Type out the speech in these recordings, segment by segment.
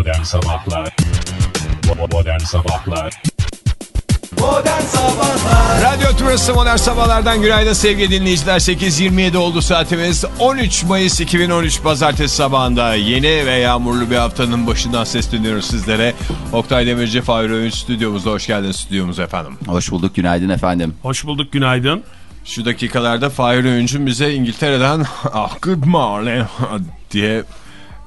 Modern Sabahlar Modern Sabahlar Modern Sabahlar Radyo Turası Modern Sabahlar'dan günaydın sevgili dinleyiciler. 8.27 oldu saatimiz. 13 Mayıs 2013 Pazartesi sabahında yeni ve yağmurlu bir haftanın başından sesleniyoruz sizlere. Oktay Demirci, Fahir Öğünç stüdyomuzda. Hoş geldiniz stüdyomuza efendim. Hoş bulduk günaydın efendim. Hoş bulduk günaydın. Şu dakikalarda Fahir Öğünç'ün bize İngiltere'den ah good morning diye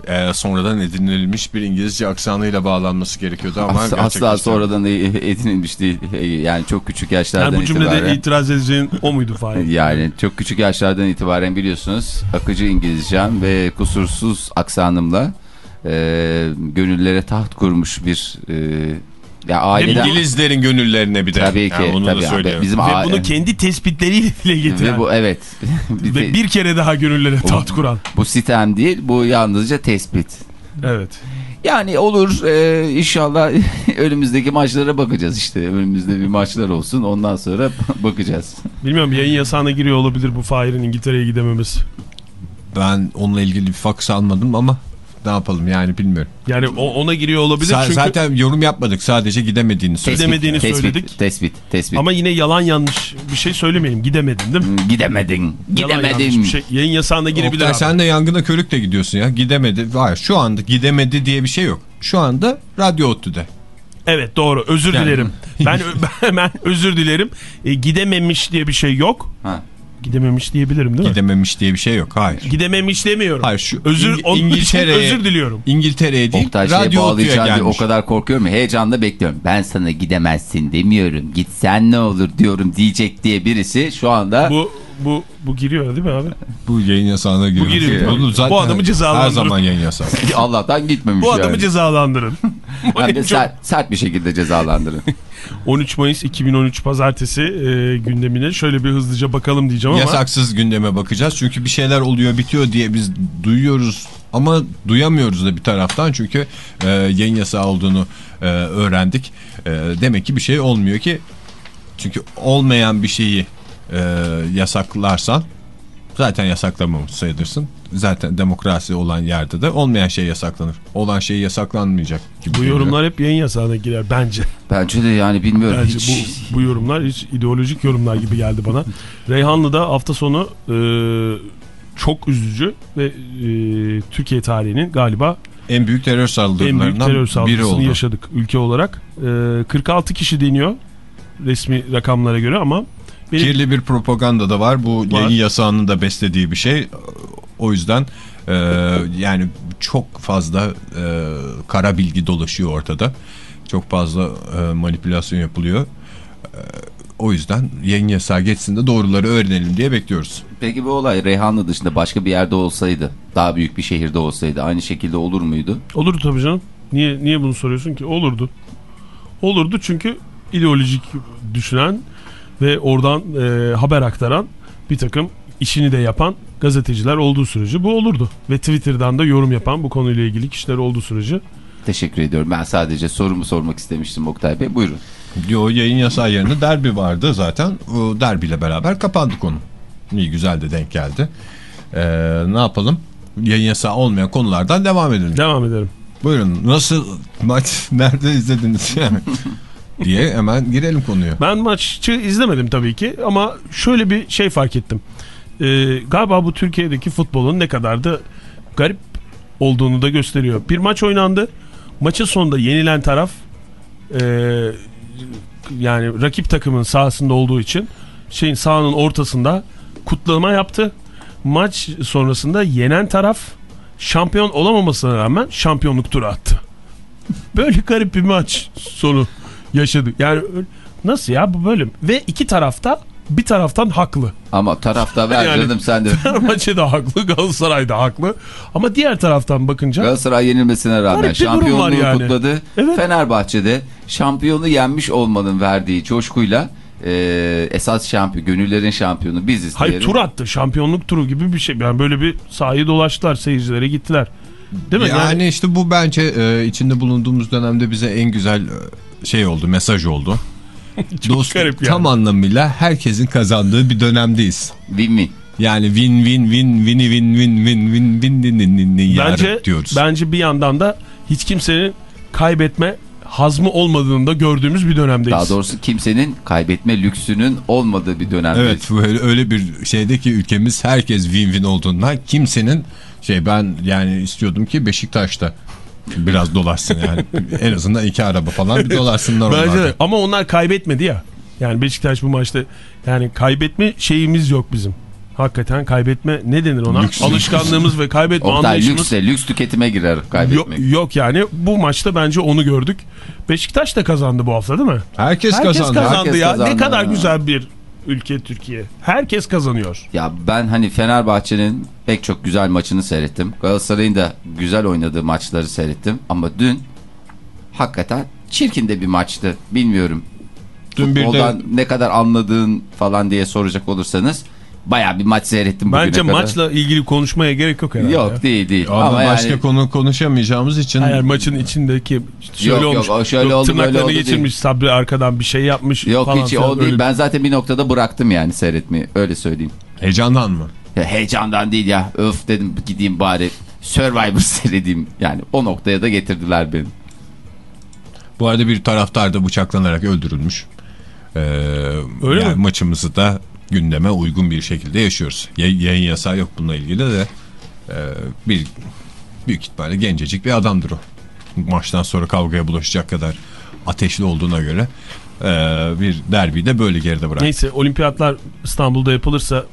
e, sonradan edinilmiş bir İngilizce aksanıyla bağlanması gerekiyordu ama Asla, gerçekten asla sonradan edinilmiş değil. Yani çok küçük yaşlardan Yani bu cümlede itibaren. itiraz edeceğin o muydu Fahir? Yani çok küçük yaşlardan itibaren biliyorsunuz akıcı İngilizcem ve kusursuz aksanımla e, gönüllere taht kurmuş bir e, ya aileden İngilizlerin gönüllerine bir de. tabii ki Yani onu tabii da abi. söyleyelim. bizim Ve bunu kendi tespitleriyle dile getiren. ve bu evet bir, Ve bir kere daha gönüllere taht kuran. bu sitem değil bu yalnızca tespit. Evet. Yani olur e, inşallah önümüzdeki maçlara bakacağız işte önümüzde bir maçlar olsun ondan sonra bakacağız. Bilmiyorum yayın yasağına giriyor olabilir bu Fahir'in İngiltere'ye gidememesi. Ben onunla ilgili bir faks almadım ama ne yapalım yani bilmiyorum. Yani o, ona giriyor olabilir Sa- çünkü Zaten yorum yapmadık sadece gidemediğini söyledik. Gidemediğini tespit, söyledik. Tespit, tespit. ama yine yalan yanlış bir şey söylemeyelim. Gidemedin değil mi? Gidemedin, yanlış gidemedin. bir şey. Yayın yasağına girebilir Oktay abi. sen de yangına körükle gidiyorsun ya. Gidemedi. Hayır şu anda gidemedi diye bir şey yok. Şu anda Radyo Ottu'da. Evet doğru özür Yani- dilerim. Ben, ben hemen özür dilerim. E, gidememiş diye bir şey yok. Ha. Gidememiş diyebilirim değil mi? Gidememiş diye bir şey yok. Hayır. Gidememiş demiyorum. Hayır şu özür, İng- İngiltere'ye özür diliyorum. İngiltere'ye değil Oktay Radyo bağlayacağım diye o kadar korkuyorum. Heyecanla bekliyorum. Ben sana gidemezsin demiyorum. Gitsen ne olur diyorum diyecek diye birisi şu anda Bu bu bu giriyor değil mi abi? Bu yayın yasağına giriyor. giriyor. Bunu zaten Bu adamı Her cezalandırın. zaman yayın yasağı. Allah'tan gitmemiş Bu adamı yani. cezalandırın. Hem de sert, sert bir şekilde cezalandırın. 13 Mayıs 2013 Pazartesi e, gündemine şöyle bir hızlıca bakalım diyeceğim ama Yasaksız gündeme bakacağız. Çünkü bir şeyler oluyor bitiyor diye biz duyuyoruz. Ama duyamıyoruz da bir taraftan. Çünkü e, yayın yasağı olduğunu e, öğrendik. E, demek ki bir şey olmuyor ki. Çünkü olmayan bir şeyi e, yasaklarsan zaten yasaklamamış sayılırsın. Zaten demokrasi olan yerde de olmayan şey yasaklanır. Olan şey yasaklanmayacak gibi. bu geliyor. yorumlar hep yayın yasağına girer bence. Bence de yani bilmiyorum Bence hiç. bu, bu yorumlar hiç ideolojik yorumlar gibi geldi bana. Reyhanlı'da hafta sonu e, çok üzücü ve e, Türkiye tarihinin galiba En büyük terör en büyük saldırılarından terör biri saldırısını oldu. yaşadık ülke olarak. E, 46 kişi deniyor resmi rakamlara göre ama benim Kirli bir propaganda da var. Bu Var. yayın yasağının da beslediği bir şey. O yüzden e, yani çok fazla e, kara bilgi dolaşıyor ortada. Çok fazla e, manipülasyon yapılıyor. E, o yüzden yayın yasağı geçsin de doğruları öğrenelim diye bekliyoruz. Peki bu olay Reyhanlı dışında başka bir yerde olsaydı, daha büyük bir şehirde olsaydı aynı şekilde olur muydu? Olurdu tabii canım. Niye niye bunu soruyorsun ki? Olurdu. Olurdu çünkü ideolojik düşünen ve oradan e, haber aktaran bir takım işini de yapan gazeteciler olduğu sürece bu olurdu. Ve Twitter'dan da yorum yapan bu konuyla ilgili kişiler olduğu sürece Teşekkür ediyorum. Ben sadece sorumu sormak istemiştim Oktay Bey. Buyurun. Yo yayın yasağı yerine derbi vardı zaten. O derbiyle beraber kapandı konu. İyi güzel de denk geldi. E, ne yapalım? Yayın yasağı olmayan konulardan devam edelim. devam edelim. Buyurun nasıl maç nerede izlediniz yani diye hemen girelim konuya. Ben maçı izlemedim tabii ki ama şöyle bir şey fark ettim. Ee, galiba bu Türkiye'deki futbolun ne kadar da garip olduğunu da gösteriyor. Bir maç oynandı. Maçın sonunda yenilen taraf e, yani rakip takımın sahasında olduğu için şeyin sahanın ortasında kutlama yaptı. Maç sonrasında yenen taraf şampiyon olamamasına rağmen şampiyonluk turu attı. Böyle garip bir maç sonu yaşadık. Yani nasıl ya bu bölüm? Ve iki tarafta bir taraftan haklı. Ama tarafta ver Yani- canım sen de. Fenerbahçe de haklı, Galatasaray da haklı. Ama diğer taraftan bakınca Galatasaray yenilmesine rağmen şampiyonluğu yani. kutladı. Evet. Fenerbahçe'de şampiyonu yenmiş olmanın verdiği coşkuyla e, esas şampiyon, gönüllerin şampiyonu biziz hayır diyerek. tur attı. Şampiyonluk turu gibi bir şey. Yani böyle bir sahayı dolaştılar, seyircilere gittiler. Değil mi? Yani, işte bu bence e, içinde bulunduğumuz dönemde bize en güzel e, şey oldu, mesaj oldu. Dost- garip yani. Tam anlamıyla herkesin kazandığı bir dönemdeyiz. Win-win. Yani win win win win win win win win win win win win bence diyoruz. bence bir yandan da hiç kimsenin kaybetme hazmı olmadığını da gördüğümüz bir dönemdeyiz. Daha doğrusu kimsenin kaybetme lüksünün olmadığı bir dönemdeyiz. Evet böyle öyle bir şeyde ki ülkemiz herkes win-win olduğundan kimsenin şey ben yani istiyordum ki Beşiktaş'ta biraz dolaşsın yani en azından iki araba falan bir dolaşsınlar Bence onlardan. de. Ama onlar kaybetmedi ya. Yani Beşiktaş bu maçta yani kaybetme şeyimiz yok bizim. Hakikaten kaybetme ne denir ona? Lüks. Alışkanlığımız ve kaybetme Oktay anlayışımız lükse, lüks tüketime girer yok, kaybetmek. yok yani bu maçta bence onu gördük. Beşiktaş da kazandı bu hafta değil mi? Herkes, Herkes kazandı. kazandı Herkes ya. kazandı ne kadar güzel bir ülke Türkiye. Herkes kazanıyor. Ya ben hani Fenerbahçe'nin pek çok güzel maçını seyrettim. Galatasaray'ın da güzel oynadığı maçları seyrettim. Ama dün hakikaten çirkin de bir maçtı. Bilmiyorum. Dün bir de ne kadar anladığın falan diye soracak olursanız baya bir maç seyrettim bugüne Bence kadar. maçla ilgili konuşmaya gerek yok herhalde. ya. Yok değil değil. ama, Ama, başka yani konu konuşamayacağımız için Hayır maçın içindeki şöyle Yok, yok, olmuş. o şöyle oldu, böyle tırnaklarını oldu geçirmiş Sabri arkadan bir şey yapmış yok falan hiç filan o değil. öyle. Ben zaten bir noktada bıraktım yani seyretmeyi. Öyle söyleyeyim. heyecandan mı? Ya heyecandan değil ya. Öf dedim gideyim bari Survivor seyredeyim. Yani o noktaya da getirdiler beni. Bu arada bir taraftar da bıçaklanarak öldürülmüş. Ee, Öyle yani mi? Maçımızı da gündeme uygun bir şekilde yaşıyoruz. Yay- yayın yasağı yok bununla ilgili de e, bir büyük ihtimalle gencecik bir adamdır o. Maçtan sonra kavgaya bulaşacak kadar ateşli olduğuna göre e, bir derbiyi de böyle geride bırak. Neyse olimpiyatlar İstanbul'da yapılırsa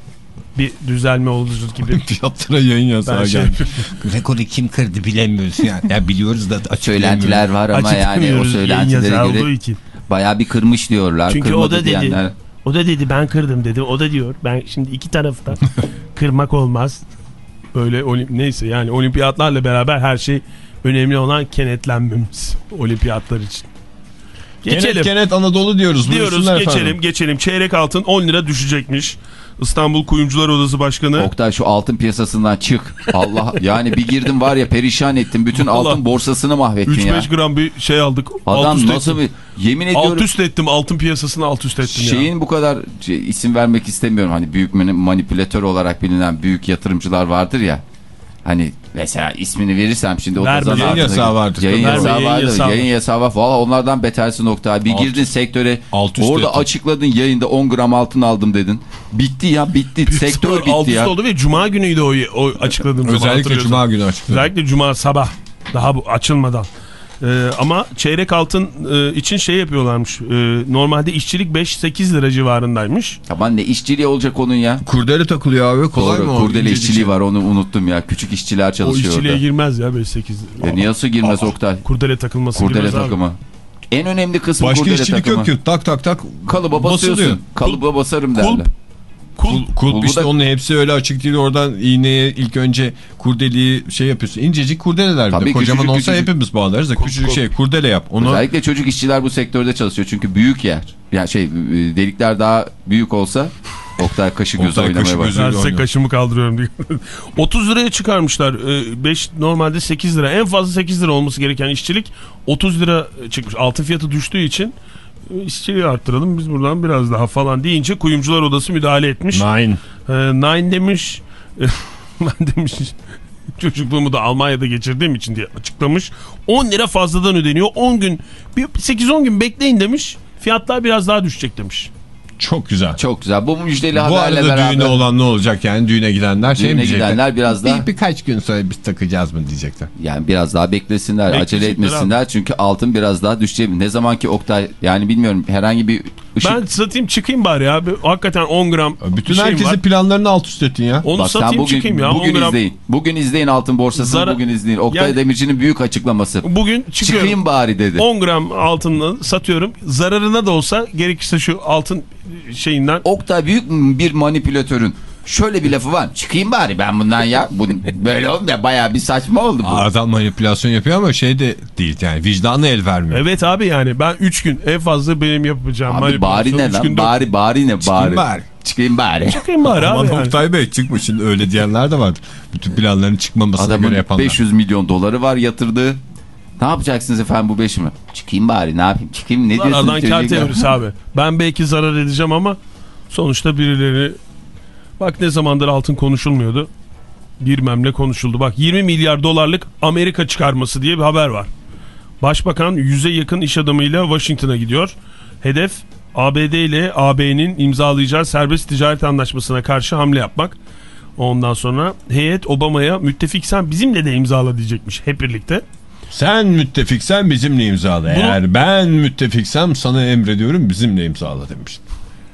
bir düzelme olur gibi. Fiyatlara yayın yasağı şey geldi. Rekoru kim kırdı bilemiyoruz yani. Ya biliyoruz da. Söylentiler var ama yani o söylentilere göre için. baya bir kırmış diyorlar. Çünkü Kırmadı o da dedi. diyenler. O da dedi ben kırdım dedi. O da diyor ben şimdi iki tarafta kırmak olmaz. Böyle neyse yani olimpiyatlarla beraber her şey önemli olan kenetlenmemiz olimpiyatlar için. Geçelim. Kenet, Kenet Anadolu diyoruz. diyoruz geçelim efendim. geçelim. Çeyrek altın 10 lira düşecekmiş. İstanbul Kuyumcular Odası Başkanı. Oktay şu altın piyasasından çık. Allah yani bir girdim var ya perişan ettim. Bütün Vallahi. altın borsasını mahvettin ya. 3-5 gram bir şey aldık. alt Adam üst nasıl ettim. bir yemin ediyorum Alt üst ettim altın piyasasını alt üst ettim ya. şeyin bu kadar şey, isim vermek istemiyorum. Hani büyük mani- manipülatör olarak bilinen büyük yatırımcılar vardır ya. Hani mesela ismini verirsem şimdi o Verme. zan Yayın yasağı vardır. Yayın Verme, yasağı yayın vardır. yasağı Yayın var. yasağı var. Valla onlardan betersin nokta. Bir Alt- girdin sektöre. alt orada ettin. açıkladın yayında 10 gram altın aldım dedin. Bitti ya bitti. Sektör alt bitti üst ya. oldu ve cuma günüydü o, o açıkladığım zaman Özellikle. Cuma günü açıkladı. Özellikle cuma sabah daha bu açılmadan. Ee, ama çeyrek altın e, için şey yapıyorlarmış. Ee, normalde işçilik 5-8 lira civarındaymış. Tamam ne işçiliği olacak onun ya. Kurdele takılıyor abi. Kolay Doğru, mı o? Kurdele İncecik işçiliği şey. var onu unuttum ya. Küçük işçiler O çalışıyor işçiliğe orada. girmez ya 5-8 lira. E, nasıl girmez Oktay? Kurdele takılması Kurdele girmez abi. takımı. En önemli kısmı Başka kurdele işçilik takımı. yok ki. Tak tak tak. Kalıba Basılıyor. basıyorsun. Kalıba basarım Kulp. Kul, Kul, işte da- onun hepsi öyle açık değil. Oradan iğneye ilk önce kurdeliği şey yapıyorsun. İncecik kurdeleler bir de. Tabii Kocaman küçücük, olsa küçücük. hepimiz bağlarız da küçücük kulp. şey kurdele yap. Onu Özellikle çocuk işçiler bu sektörde çalışıyor. Çünkü büyük yer. Yani şey e, delikler daha büyük olsa Oktay kaşı gözü Oktay oynamaya gözü- Ben size kaşımı kaldırıyorum diye. 30 liraya çıkarmışlar. 5 normalde 8 lira. En fazla 8 lira olması gereken işçilik 30 lira çıkmış. Altın fiyatı düştüğü için e, işçiliği arttıralım biz buradan biraz daha falan deyince kuyumcular odası müdahale etmiş. Nine. Ee, Nine demiş. ben demiş çocukluğumu da Almanya'da geçirdiğim için diye açıklamış. 10 lira fazladan ödeniyor. 10 gün bir 8-10 gün bekleyin demiş. Fiyatlar biraz daha düşecek demiş. Çok güzel. Çok güzel. Bu müjdeli Bu haberle arada beraber düğüne olan ne olacak yani düğüne gidenler şey mi düğüne diyecekler? gidenler biraz daha Bir, birkaç gün sonra biz takacağız mı diyecekler. yani biraz daha beklesinler, acele Bekleyecekler etmesinler çünkü altın biraz daha düşecek. Ne zaman ki Oktay yani bilmiyorum herhangi bir ışık Ben satayım çıkayım bari ya. Bir- Hakikaten 10 gram Bütün herkesin planlarını alt üst ettin ya. Onu Bak sen satayım bugün, çıkayım ya. bugün 10 gram. izleyin. Bugün izleyin altın borsasını Zara- bugün izleyin. Oktay Yani- Demirci'nin büyük açıklaması. Bugün çıkıyorum. Çıkayım bari dedi. 10 gram altını satıyorum. Zararına da olsa gerekirse şu altın şeyinden Oktay büyük bir manipülatörün şöyle bir lafı var. Çıkayım bari ben bundan ya. Bu, böyle olmuyor. Bayağı bir saçma oldu bu. Adam manipülasyon yapıyor ama şey de değil yani vicdanı el vermiyor. Evet abi yani ben 3 gün en fazla benim yapacağım. Abi manipülasyon bari ne lan? Bari bari ne bari. bari. Çıkayım bari. Çıkayım bari Aman abi yani. Oktay Bey çıkmış şimdi öyle diyenler de vardır. Bütün planların çıkmamasına göre Adamın yapanlar. 500 milyon doları var yatırdığı. Ne yapacaksınız efendim bu 5 mi? Çıkayım bari ne yapayım? Çıkayım ne diyorsun? Zarardan kar teorisi abi. Ben belki zarar edeceğim ama sonuçta birileri bak ne zamandır altın konuşulmuyordu. bilmemle konuşuldu. Bak 20 milyar dolarlık Amerika çıkarması diye bir haber var. Başbakan yüze yakın iş adamıyla Washington'a gidiyor. Hedef ABD ile AB'nin imzalayacağı serbest ticaret anlaşmasına karşı hamle yapmak. Ondan sonra heyet Obama'ya müttefiksen bizimle de imzala diyecekmiş hep birlikte. Sen müttefiksen bizimle imzala. Eğer ben müttefiksem sana emrediyorum bizimle imzala demiş.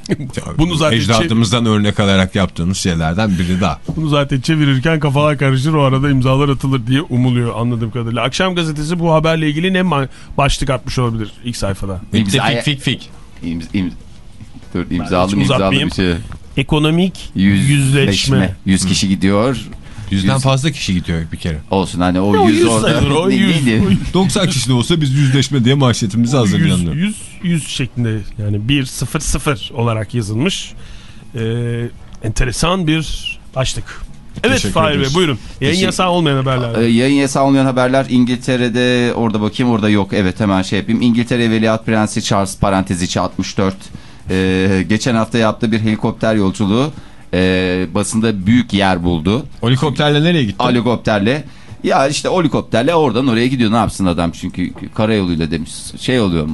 Bunu zaten Ecdadımızdan örnek alarak yaptığımız şeylerden biri daha. Bunu zaten çevirirken kafalar karışır o arada imzalar atılır diye umuluyor anladığım kadarıyla. Akşam gazetesi bu haberle ilgili ne başlık atmış olabilir ilk sayfada? Müttefik fik fik. İmz, imz, dur imzalı imzalı bir şey. Ekonomik Yüzleşme. yüzleşme. 100 kişi gidiyor. Yüzden Yüz- fazla kişi gidiyor bir kere. Olsun hani o O 100 yüz orada. sayılır, o Ne- yüz. neydi? 90 kişi de olsa biz yüzleşme diye manşetimizi 100, hazırlanıyor. 100, 100 şeklinde yani 1 0 0 olarak yazılmış. Ee, enteresan bir başlık. Evet Fahir Bey buyurun. Yayın Teşekkür- yasağı olmayan haberler. Ee, Yayın yasağı olmayan haberler İngiltere'de orada bakayım orada yok evet hemen şey yapayım. İngiltere Veliaht Prensi Charles parantez içi 64 Ee, geçen hafta yaptığı bir helikopter yolculuğu e, basında büyük yer buldu. Helikopterle nereye gitti? Helikopterle ya işte helikopterle oradan oraya gidiyor ne yapsın adam çünkü karayoluyla demiş şey oluyor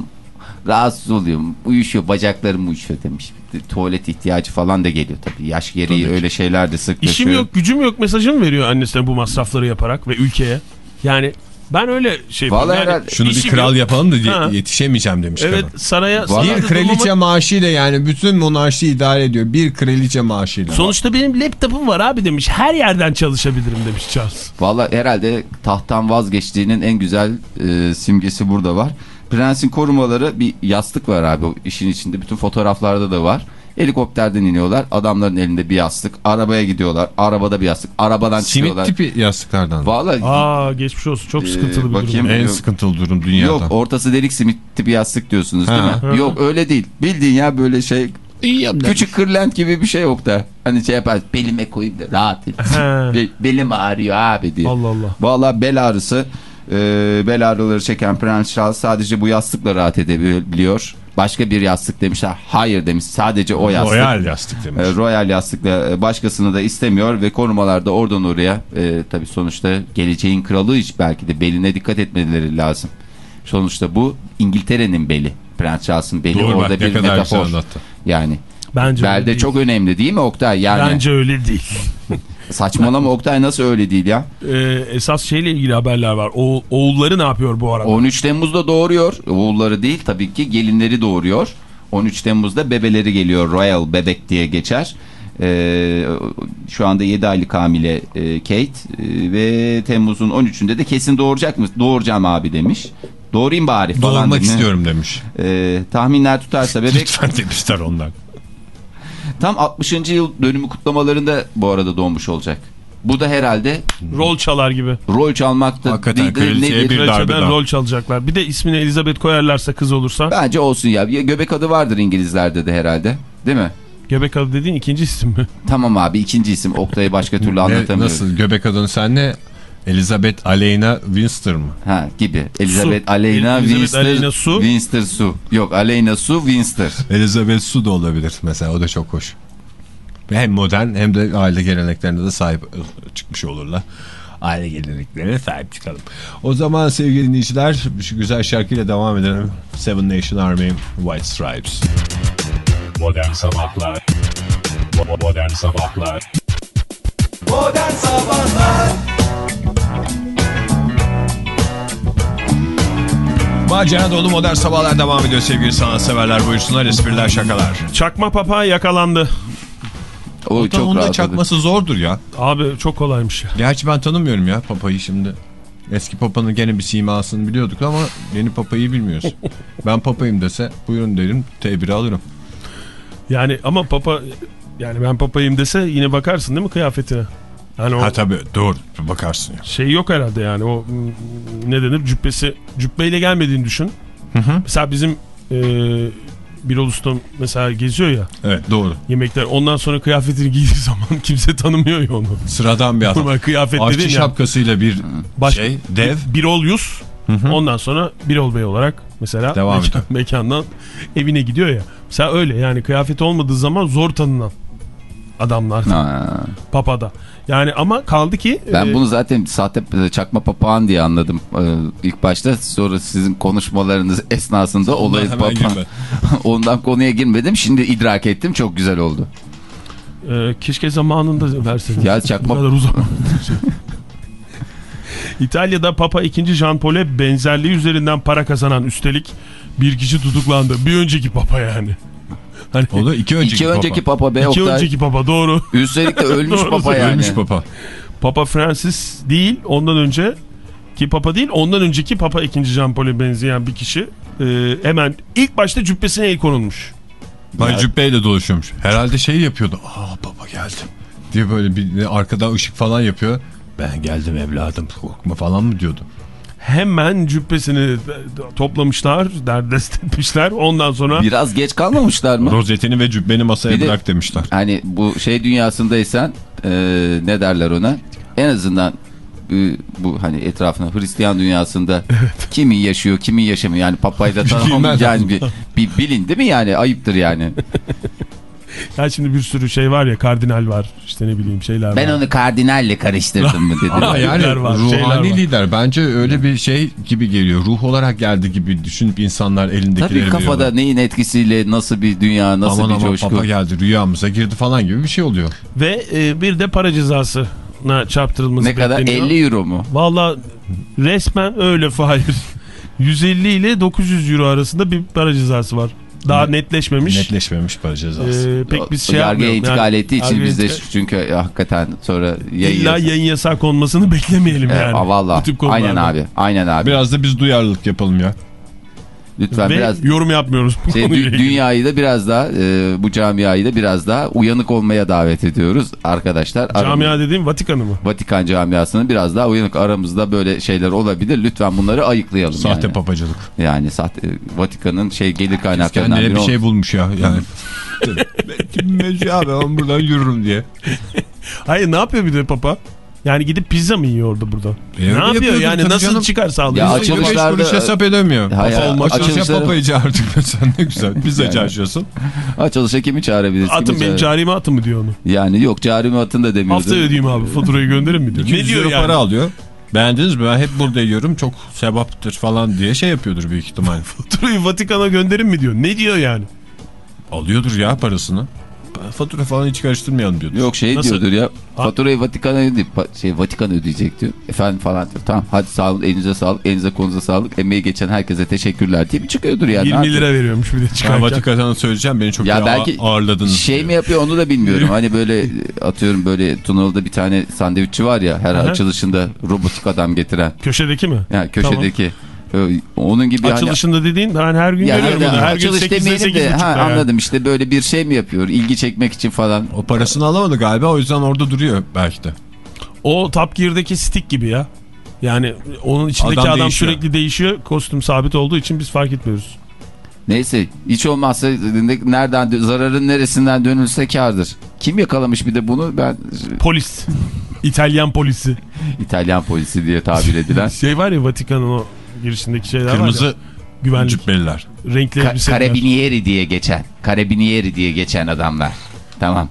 rahatsız oluyorum uyuşuyor bacaklarım uyuşuyor demiş. Tuvalet ihtiyacı falan da geliyor tabii yaş gereği öyle şeyler de sık İşim yok gücüm yok mesajı mı veriyor annesine bu masrafları yaparak ve ülkeye? Yani ben öyle şey Vallahi yani herhalde- Şunu bir kral yok. yapalım da Ha. yetişemeyeceğim demiş Evet kadın. saraya Bir kraliçe durmama- maaşıyla yani bütün monarşi idare ediyor. Bir kraliçe maaşıyla. Sonuçta benim laptopum var abi demiş. Her yerden çalışabilirim demiş Charles. Valla herhalde tahttan vazgeçtiğinin en güzel e, simgesi burada var. Prensin korumaları bir yastık var abi o işin içinde. Bütün fotoğraflarda da var. Helikopterden iniyorlar. Adamların elinde bir yastık. Arabaya gidiyorlar. Arabada bir yastık. Arabadan çıkıyorlar. Simit tipi yastıklardan. Valla Aa geçmiş olsun. Çok Ee, sıkıntılı bir bakayım. durum. En Yok. sıkıntılı durum dünyada. yok ortası delik simit tipi yastık diyorsunuz değil Ha. mi? Yok öyle değil. Bildiğin ya böyle şey küçük kırlent gibi bir şey yok da. Hani şey yapar belime koyayım da rahat et. Ha. Be- belim ağrıyor abi diye. Allah Allah. Valla bel ağrısı e, bel ağrıları çeken Prens Charles sadece bu yastıkla rahat edebiliyor. Başka bir yastık demişler. Hayır demiş. Sadece o yastık. Royal yastık demiş. E, Royal yastıkla başkasını da istemiyor ve korumalar da oradan oraya e, tabii sonuçta geleceğin kralı hiç belki de beline dikkat etmeleri lazım. Sonuçta bu İngiltere'nin beli. Prens Charles'ın beli Doğru orada bir metafor. Yani Bence öyle belde değil. çok önemli değil mi Oktay? Yani Bence öyle değil. saçmalama Oktay nasıl öyle değil ya? Ee, esas şeyle ilgili haberler var. Oğul, oğulları ne yapıyor bu arada? 13 Temmuz'da doğuruyor. Oğulları değil tabii ki gelinleri doğuruyor. 13 Temmuz'da bebeleri geliyor. Royal bebek diye geçer. Ee, şu anda 7 aylık hamile e, Kate Ee, ve Temmuz'un 13'ünde de kesin doğuracak mı? Doğuracağım abi demiş. Doğurayım bari falan. Doğurmak demiş. istiyorum demiş. Ee, tahminler tutarsa bebek Lütfen demişler ondan. Tam 60. yıl dönümü kutlamalarında bu arada doğmuş olacak. Bu da herhalde Rol çalar gibi. rol çalmakta Hakikaten değil de kraliçeye nedir? bir darbe daha. rol çalacaklar. Bir de ismini Elizabeth koyarlarsa kız olursa. Bence olsun ya. Ya Göbek adı vardır İngilizlerde de herhalde. Değil mi? Göbek adı dediğin ikinci isim mi? Tamam abi ikinci isim Oktay'ı başka türlü anlatamıyorum. nasıl göbek adın sen ne? Elizabeth Aleyna Winster mı? Ha gibi. Elizabeth Aleyna Elizabeth Winster. Aleyna Su. Winster Su. Yok Aleyna Su Winster. Elizabeth Su da olabilir mesela o da çok hoş. Hem modern hem de aile geleneklerine de sahip çıkmış olurlar. Aile geleneklerine sahip çıkalım. O zaman sevgili dinleyiciler şu güzel şarkıyla devam edelim. Seven Nation Army White Stripes. Modern Sabahlar Modern Sabahlar Modern Sabahlar Macera dolu modern sabahlar devam ediyor sevgili sanatseverler. Buyursunlar espriler şakalar. Çakma papa yakalandı. O çok rahatladı. çakması zordur ya. Abi çok kolaymış ya. Gerçi ben tanımıyorum ya papayı şimdi. Eski papanın gene bir simasını biliyorduk ama yeni papayı bilmiyoruz. ben papayım dese buyurun derim tebiri alırım. Yani ama papa yani ben papayım dese yine bakarsın değil mi kıyafetine? Yani o Ha tabii doğru bakarsın ya. şey yok herhalde yani o ne denir cübbesi cübbeyle gelmediğini düşün. Mesela bizim e, Birol Usta mesela geziyor ya Evet doğru. yemekler ondan sonra kıyafetini giydiği zaman kimse tanımıyor ya onu. Sıradan bir adam. Normal kıyafet Aşçı ya. şapkasıyla bir Baş- şey dev. Birol Yus ondan sonra Birol Bey olarak mesela Devam mekan- ediyor. mekandan evine gidiyor ya. Mesela öyle yani kıyafeti olmadığı zaman zor tanınan. adamlar Ha. Papa'da. Yani ama kaldı ki Ben e, bunu zaten sahte çakma papağan diye anladım ee, ilk başta. Sonra sizin konuşmalarınız esnasında olayı papağan. Ondan konuya girmedim. Şimdi idrak ettim. Çok güzel oldu. e, keşke zamanında verseniz. Ya Bu çakma kadar uzun. İtalya'da Papa 2. Jean Paul'e benzerliği üzerinden para kazanan üstelik bir kişi tutuklandı. Bir önceki Papa yani. Hani O da iki önceki İki papa. önceki papa be iki Oktay. önceki Papa doğru. Üstelik de ölmüş Doğru papa yani. Ölmüş papa. Papa Francis değil ondan önce ki Papa değil ondan önceki Papa 2. Jean Paul'e benzeyen bir kişi e, hemen ilk başta cübbesine el konulmuş. Ben cübbeyle dolaşıyormuş. Herhalde şey yapıyordu. Aa baba geldim. Diye böyle bir arkadan ışık falan yapıyor. Ben geldim evladım korkma falan mı diyordu. Hemen cübbesini toplamışlar, derdest etmişler. Ondan sonra Biraz geç kalmamışlar mı? Rozetini ve cübbeni masaya de- bırak demişler. Hani bu şey dünyasındaysan e, ne derler ona? En azından e, bu hani etrafına Hristiyan dünyasında kimin yaşıyor kimin yaşamıyor yani papayı da tanımam yani bir, bir bilin değil mi yani ayıptır yani. Ya şimdi bir sürü şey var ya kardinal var işte ne bileyim şeyler Ben var. onu kardinalle karıştırdım mı Ama dedi. yani Lider var, ruhani var. lider bence öyle bir şey gibi geliyor. Ruh olarak geldi gibi düşünüp insanlar elindekileri Tabii kafada veriyorlar. neyin etkisiyle nasıl bir dünya nasıl Aman bir aman coşku. papa geldi rüyamıza girdi falan gibi bir şey oluyor. Ve e, bir de para cezasına çarptırılması Ne kadar bekleniyor. 50 euro mu? Valla resmen öyle Fahir. 150 ile 900 euro arasında bir para cezası var. Daha netleşmemiş. Netleşmemiş para cezası. Ee, pek biz şey Yargıya yapmayalım. intikal Yani ettiği için biz de intikal- çünkü hakikaten sonra yayın İlla yayın yasağı konmasını beklemeyelim Evet, yani. aa, valla. Aynen abi. Aynen abi. Biraz da biz duyarlılık yapalım ya. Lütfen Ve biraz yorum yapmıyoruz bu şey, dü- dünyayı da biraz daha e, bu camiayı da biraz daha uyanık olmaya davet ediyoruz arkadaşlar. Aramız- Camia dediğim Vatikan'ı mı? Vatikan camiasının biraz daha uyanık aramızda böyle şeyler olabilir. Lütfen bunları ayıklayalım Sahte yani. papacılık. Yani sahte Vatikan'ın şey gelir kaynaklarından biri bir şey bulmuş ya. Yani. Belki abi ben buradan yürürüm diye. Hayır ne yapıyor bir de papa? Yani gidip pizza mı yiyor orada burada? E, ne yapıyor yani tabii nasıl canım. çıkarsa Ya alıyor. açılış- Beş Açılışlarda- kuruş hesap edemiyor. Açılışa papayı çağırdık sen ne güzel. Pizzacı Yani. açıyorsun. Açılışa kimi çağırabiliriz? Atın kimi benim carime atın mı diyor onu. Yani yok carimi atın da demiyordu. Haftaya ödeyeyim abi faturayı gönderin mi diyor. Ne 200 diyor yani? para alıyor. Beğendiniz mi? Ben hep burada yiyorum. Çok sevaptır falan diye şey yapıyordur büyük ihtimal. Faturayı Vatikan'a gönderin mi diyor. Ne diyor yani? Alıyordur ya parasını. Fatura falan hiç karıştırmayalım diyordur. Yok şey Nasıl? diyordur ya. Ha? Faturayı Vatikan'a ödeyip şey Vatikan ödeyecek diyor. Efendim falan diyor. Tamam hadi sağ olun elinize sağlık. Elinize kolunuza sağlık. Emeği geçen herkese teşekkürler deyip çıkıyordur yani. 20 lira veriyormuş bir de çıkarken. Vatikan'a söyleyeceğim beni çok Ya ya belki ağırladınız. Şey diyor. mi yapıyor onu da bilmiyorum. hani böyle atıyorum böyle Tunalı'da bir tane sandviççi var ya her Aha. açılışında robotik adam getiren. Köşedeki mi? Yani köşedeki. Ee, Onun gibi hani Açılışında dediğin ben her gün Ya görüyorum hani onu. Her gün açılış 8'de demeyelim de 8.30'da ha, yani. anladım işte böyle bir şey mi yapıyor ilgi çekmek için falan. O parasını alamadı galiba o yüzden orada duruyor belki de. O Top Gear'daki stick gibi ya. Yani onun içindeki Adam adam, değişiyor. sürekli değişiyor. Kostüm sabit olduğu için biz fark etmiyoruz. Neyse hiç olmazsa ne- nereden zararın neresinden dönülse kardır. Kim yakalamış bir de bunu ben Polis. İtalyan polisi. İtalyan polisi diye tabir edilen. Şey var ya Vatikan'ın o girişindeki şeyler var ya. Kırmızı Güvenlik. cübbeliler. Renkli Ka- karabinieri diye geçen. Karabinieri diye geçen adamlar. Tamam.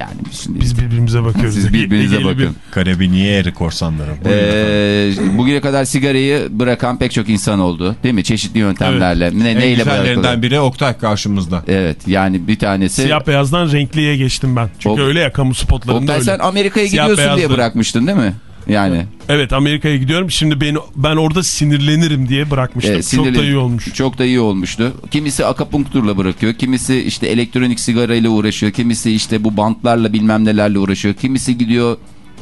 Yani şimdi Biz birbirimize bakıyoruz. siz birbirinize bakın. Karabinieri korsanları. Ee, bugüne kadar sigarayı bırakan pek çok insan oldu. Değil mi? Çeşitli yöntemlerle. Ne, en neyle güzellerinden biri Oktay karşımızda. Evet yani bir tanesi. Siyah beyazdan renkliye geçtim ben. Çünkü O- öyle ya kamu spotlarında Oktay öyle. sen Amerika'ya gidiyorsun diye beyazlı. bırakmıştın değil mi? Yani. Evet Amerika'ya gidiyorum. Şimdi beni ben orada sinirlenirim diye bırakmıştım. Evet, Çok da iyi olmuş. Çok da iyi olmuştu. Kimisi akapunkturla bırakıyor. Kimisi işte elektronik sigarayla uğraşıyor. Kimisi işte bu bantlarla bilmem nelerle uğraşıyor. Kimisi gidiyor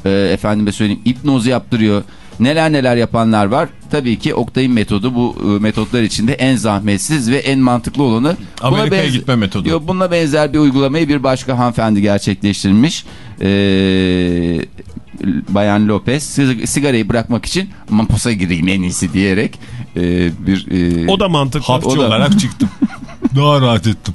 e, efendime söyleyeyim hipnoz yaptırıyor. Neler neler yapanlar var. Tabii ki Oktay'ın metodu bu e, metotlar içinde en zahmetsiz ve en mantıklı olanı. Buna Amerika'ya benze- gitme metodu. Yok, bununla benzer bir uygulamayı bir başka hanımefendi gerçekleştirmiş. Ee, Bayan Lopez sig- sigarayı bırakmak için mamposa gireyim en iyisi diyerek e, bir e, O da mantıklı. Hapçı olarak çıktım. Daha rahat ettim.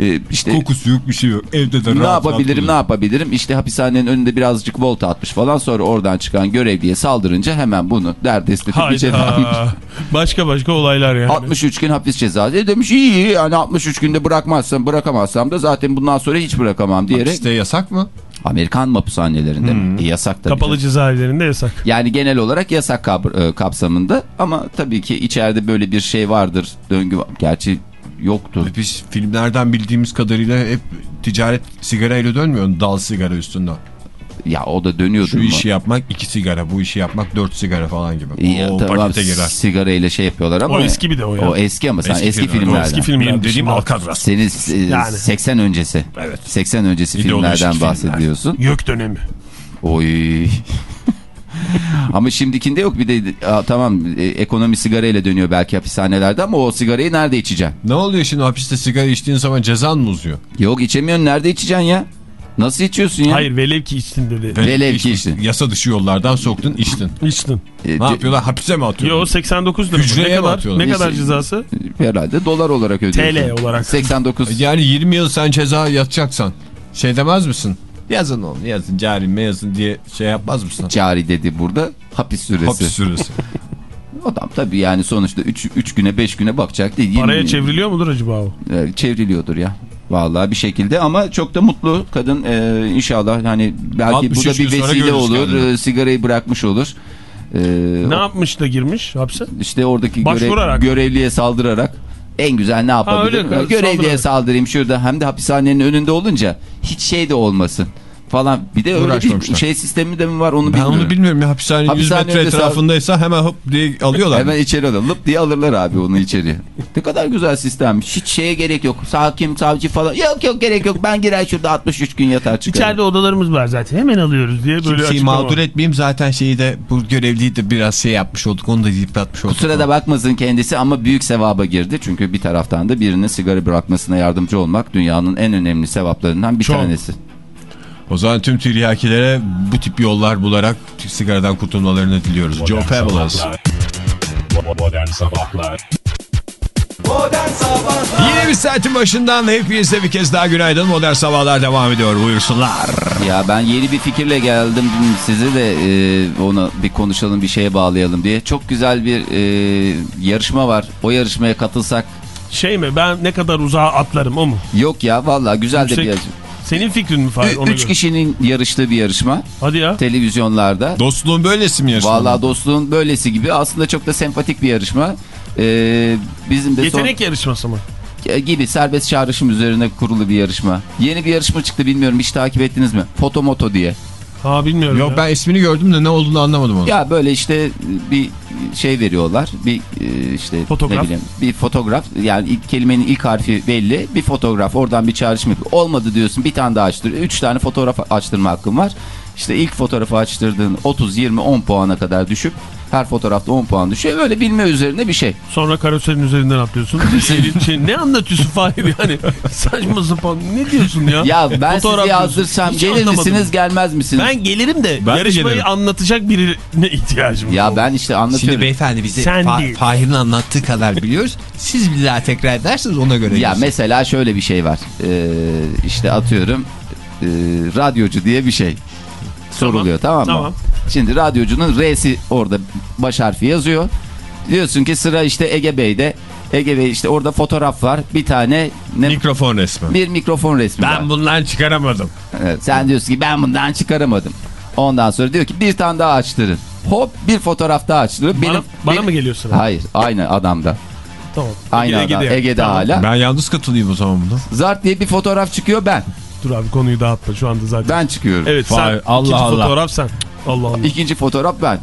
Ee, işte Kokusu yok bir şey yok. Evde de ne rahat yapabilirim ne rahat yapabilirim işte hapishanenin önünde birazcık volta atmış falan sonra oradan çıkan görevliye saldırınca hemen bunu derdest edip almış. Hayda. başka başka olaylar yani. 63 gün hapis cezası E demiş iyi iyi yani 63 günde bırakmazsam bırakamazsam da zaten bundan sonra hiç bırakamam diyerek Hapiste yasak mı? Amerikan hapishanelerinde mi? E, yasak tabii. Kapalı cezaevlerinde yasak. Yani genel olarak yasak kab- e, kapsamında ama tabii ki içeride böyle bir şey vardır döngü var. Gerçi yoktu. Biz filmlerden bildiğimiz kadarıyla hep ticaret sigarayla dönmüyor. Dal sigara üstünde. Ya o da dönüyordu. Şu mu? işi yapmak iki sigara, bu işi yapmak dört sigara falan gibi. İyi, o tamam, pakete girer. sigara ile şey yapıyorlar ama. O eski bir de o ya. O eski ama sen eski, Eski filmler. filmlerden. Eski filmler Benim dediğim. Alcatraz. Senin e, Yani. 80 öncesi. Evet. 80 öncesi İdeolojik filmlerden filmler. bahsediyorsun. Gök dönemi. Oy. Ama şimdikinde yok bir de Aa, tamam e, ekonomi sigara ile dönüyor belki hapishanelerde ama o sigarayı nerede içeceksin? Ne oluyor şimdi hapiste sigara içtiğin zaman cezan mı uzuyor? Yok içemiyorsun nerede içeceksin ya? Nasıl içiyorsun ya? Hayır velev ki içtin dedi. Velev ki İçtin. içtin. Yasa dışı yollardan soktun içtin. İçtin. E, Ne yapıyorlar? Hapise mi atıyorlar? Yo 89 lira. Hücreye Ne mi kadar? atıyorlar? Ne kadar cezası? Herhalde dolar olarak ödüyorsun. TL olarak. 89. Yani 20 yıl sen ceza yatacaksan şey demez misin? Yazın oğlum yazın carime yazın diye şey yapmaz mısın? Cari dedi burada hapis süresi. Hapis süresi. Adam tabii yani sonuçta 3 güne 5 güne bakacak değil. Paraya 20 çevriliyor mudur acaba o? e, çevriliyordur ya. Vallahi bir şekilde ama çok da mutlu kadın e, inşallah hani belki bu 63 da bir vesile olur e, sigarayı bırakmış olur. E, Ne o- yapmış da girmiş hapse? işte oradaki görev, görevliye saldırarak en güzel ne yapabilirim? öyle, görevliye saldırayım şurada. Hem de hapishanenin önünde olunca hiç şey de olmasın falan. Bir de öyle bir şey sistemi de mi var onu ben bilmiyorum. onu bilmiyorum ya hapishanenin 100 Hapishane metre etrafındaysa hemen hop diye alıyorlar. Hemen içeri alır. Lıp diye alırlar abi onu içeriye. ne kadar güzel sistem. Hiç şeye gerek yok. Hakim, savcı falan. Yok yok gerek yok. Ben girer şurada 63 gün yatar çıkarım. İçeride odalarımız var zaten. Hemen alıyoruz diye böyle Kimseyi açıklama. mağdur etmeyeyim zaten şeyi de bu görevliyi de biraz şey yapmış olduk onu da yıpratmış olduk. Kusura da bakmasın kendisi ama büyük sevaba girdi. Çünkü bir taraftan da birinin sigara bırakmasına yardımcı olmak dünyanın en önemli sevaplarından bir Çok. tanesi. O zaman tüm tiryakilere bu tip yollar bularak sigaradan kurtulmalarını diliyoruz. Joe Modern Fabulous. Sabahlar Bo- Modern Sabahlar Modern Sabahlar Yeni bir saatin başından hepinize bir kez daha günaydın. Modern Sabahlar devam ediyor. Buyursunlar. Ya ben yeni bir fikirle geldim size de e, onu bir konuşalım bir şeye bağlayalım diye. Çok güzel bir e, yarışma var. O yarışmaya katılsak Şey mi ben ne kadar uzağa atlarım o mu? yok ya vallahi güzel de bir Yüksek- yarışma. Senin fikrin mi Fahir? Üç göre. kişinin yarıştığı bir yarışma Hadi ya. televizyonlarda. Dostluğun böylesi mi yarışma? Vallahi dostluğun böylesi gibi aslında çok da sempatik bir yarışma. Ee, bizim de Yetenek yarışması mı? son gibi serbest çağrışım üzerine kurulu bir yarışma. Yeni bir yarışma çıktı bilmiyorum hiç takip ettiniz mi? Fotomoto diye. Ha bilmiyorum Yok ya. ben ismini gördüm de ne olduğunu anlamadım onu. Ya böyle işte bir şey veriyorlar. Bir e, işte Fotoğraf. ne bileyim bir fotoğraf yani ilk kelimenin ilk harfi belli. Bir fotoğraf oradan bir çağrışım yapıyor. Olmadı diyorsun bir tane daha açtır. Üç tane fotoğraf açtırma hakkın var. İşte ilk fotoğrafı açtırdığın 30, 20, 10 puana kadar düşüp her fotoğrafta 10 puan düşüyor. Böyle bilme üzerine bir şey. Sonra karoserin üzerinden atlıyorsun. Senin şey, ne anlatıyorsun Fahir yani? Saçma sapan ne diyorsun ya? Ya ben sizi Fotoğraf yazdırsam diyorsun. Hiç gelir anlamadım. misiniz gelmez misiniz? Ben gelirim de Ben yarışmayı gelirim. anlatacak birine ihtiyacım var. Ya ben işte anlatıyorum. beyefendi bize Sen Fa- değil. Fahir'in anlattığı kadar biliyoruz. Siz bir daha tekrar ederseniz ona göre. Ya mesela şöyle bir şey var. Ee, işte atıyorum e, radyocu diye bir şey soruluyor tamam, mı? Tamam. Şimdi radyocunun R'si orada baş harfi yazıyor. Diyorsun ki sıra işte Ege Bey'de. Ege Bey işte orada fotoğraf var. Bir tane ne, Mikrofon resmi. bir mikrofon resmi var. Ben bundan çıkaramadım. Evet, sen diyorsun ki ben bundan çıkaramadım. Ondan sonra diyor ki bir tane daha açtırın. Hop bir fotoğraf daha açtırıyor. Bana, bana mı geliyor sıra? Hayır aynı adamda. Tamam. Aynı Ege'de adam. Ege'de Tamam. hala. Ben yalnız katılayım o zaman buna. Zart diye bir fotoğraf çıkıyor ben. Dur abi konuyu dağıtma şu anda zaten. Ben çıkıyorum. Evet sen Allah ikinci Allah. fotoğraf sen. Allah Allah. İkinci fotoğraf ben.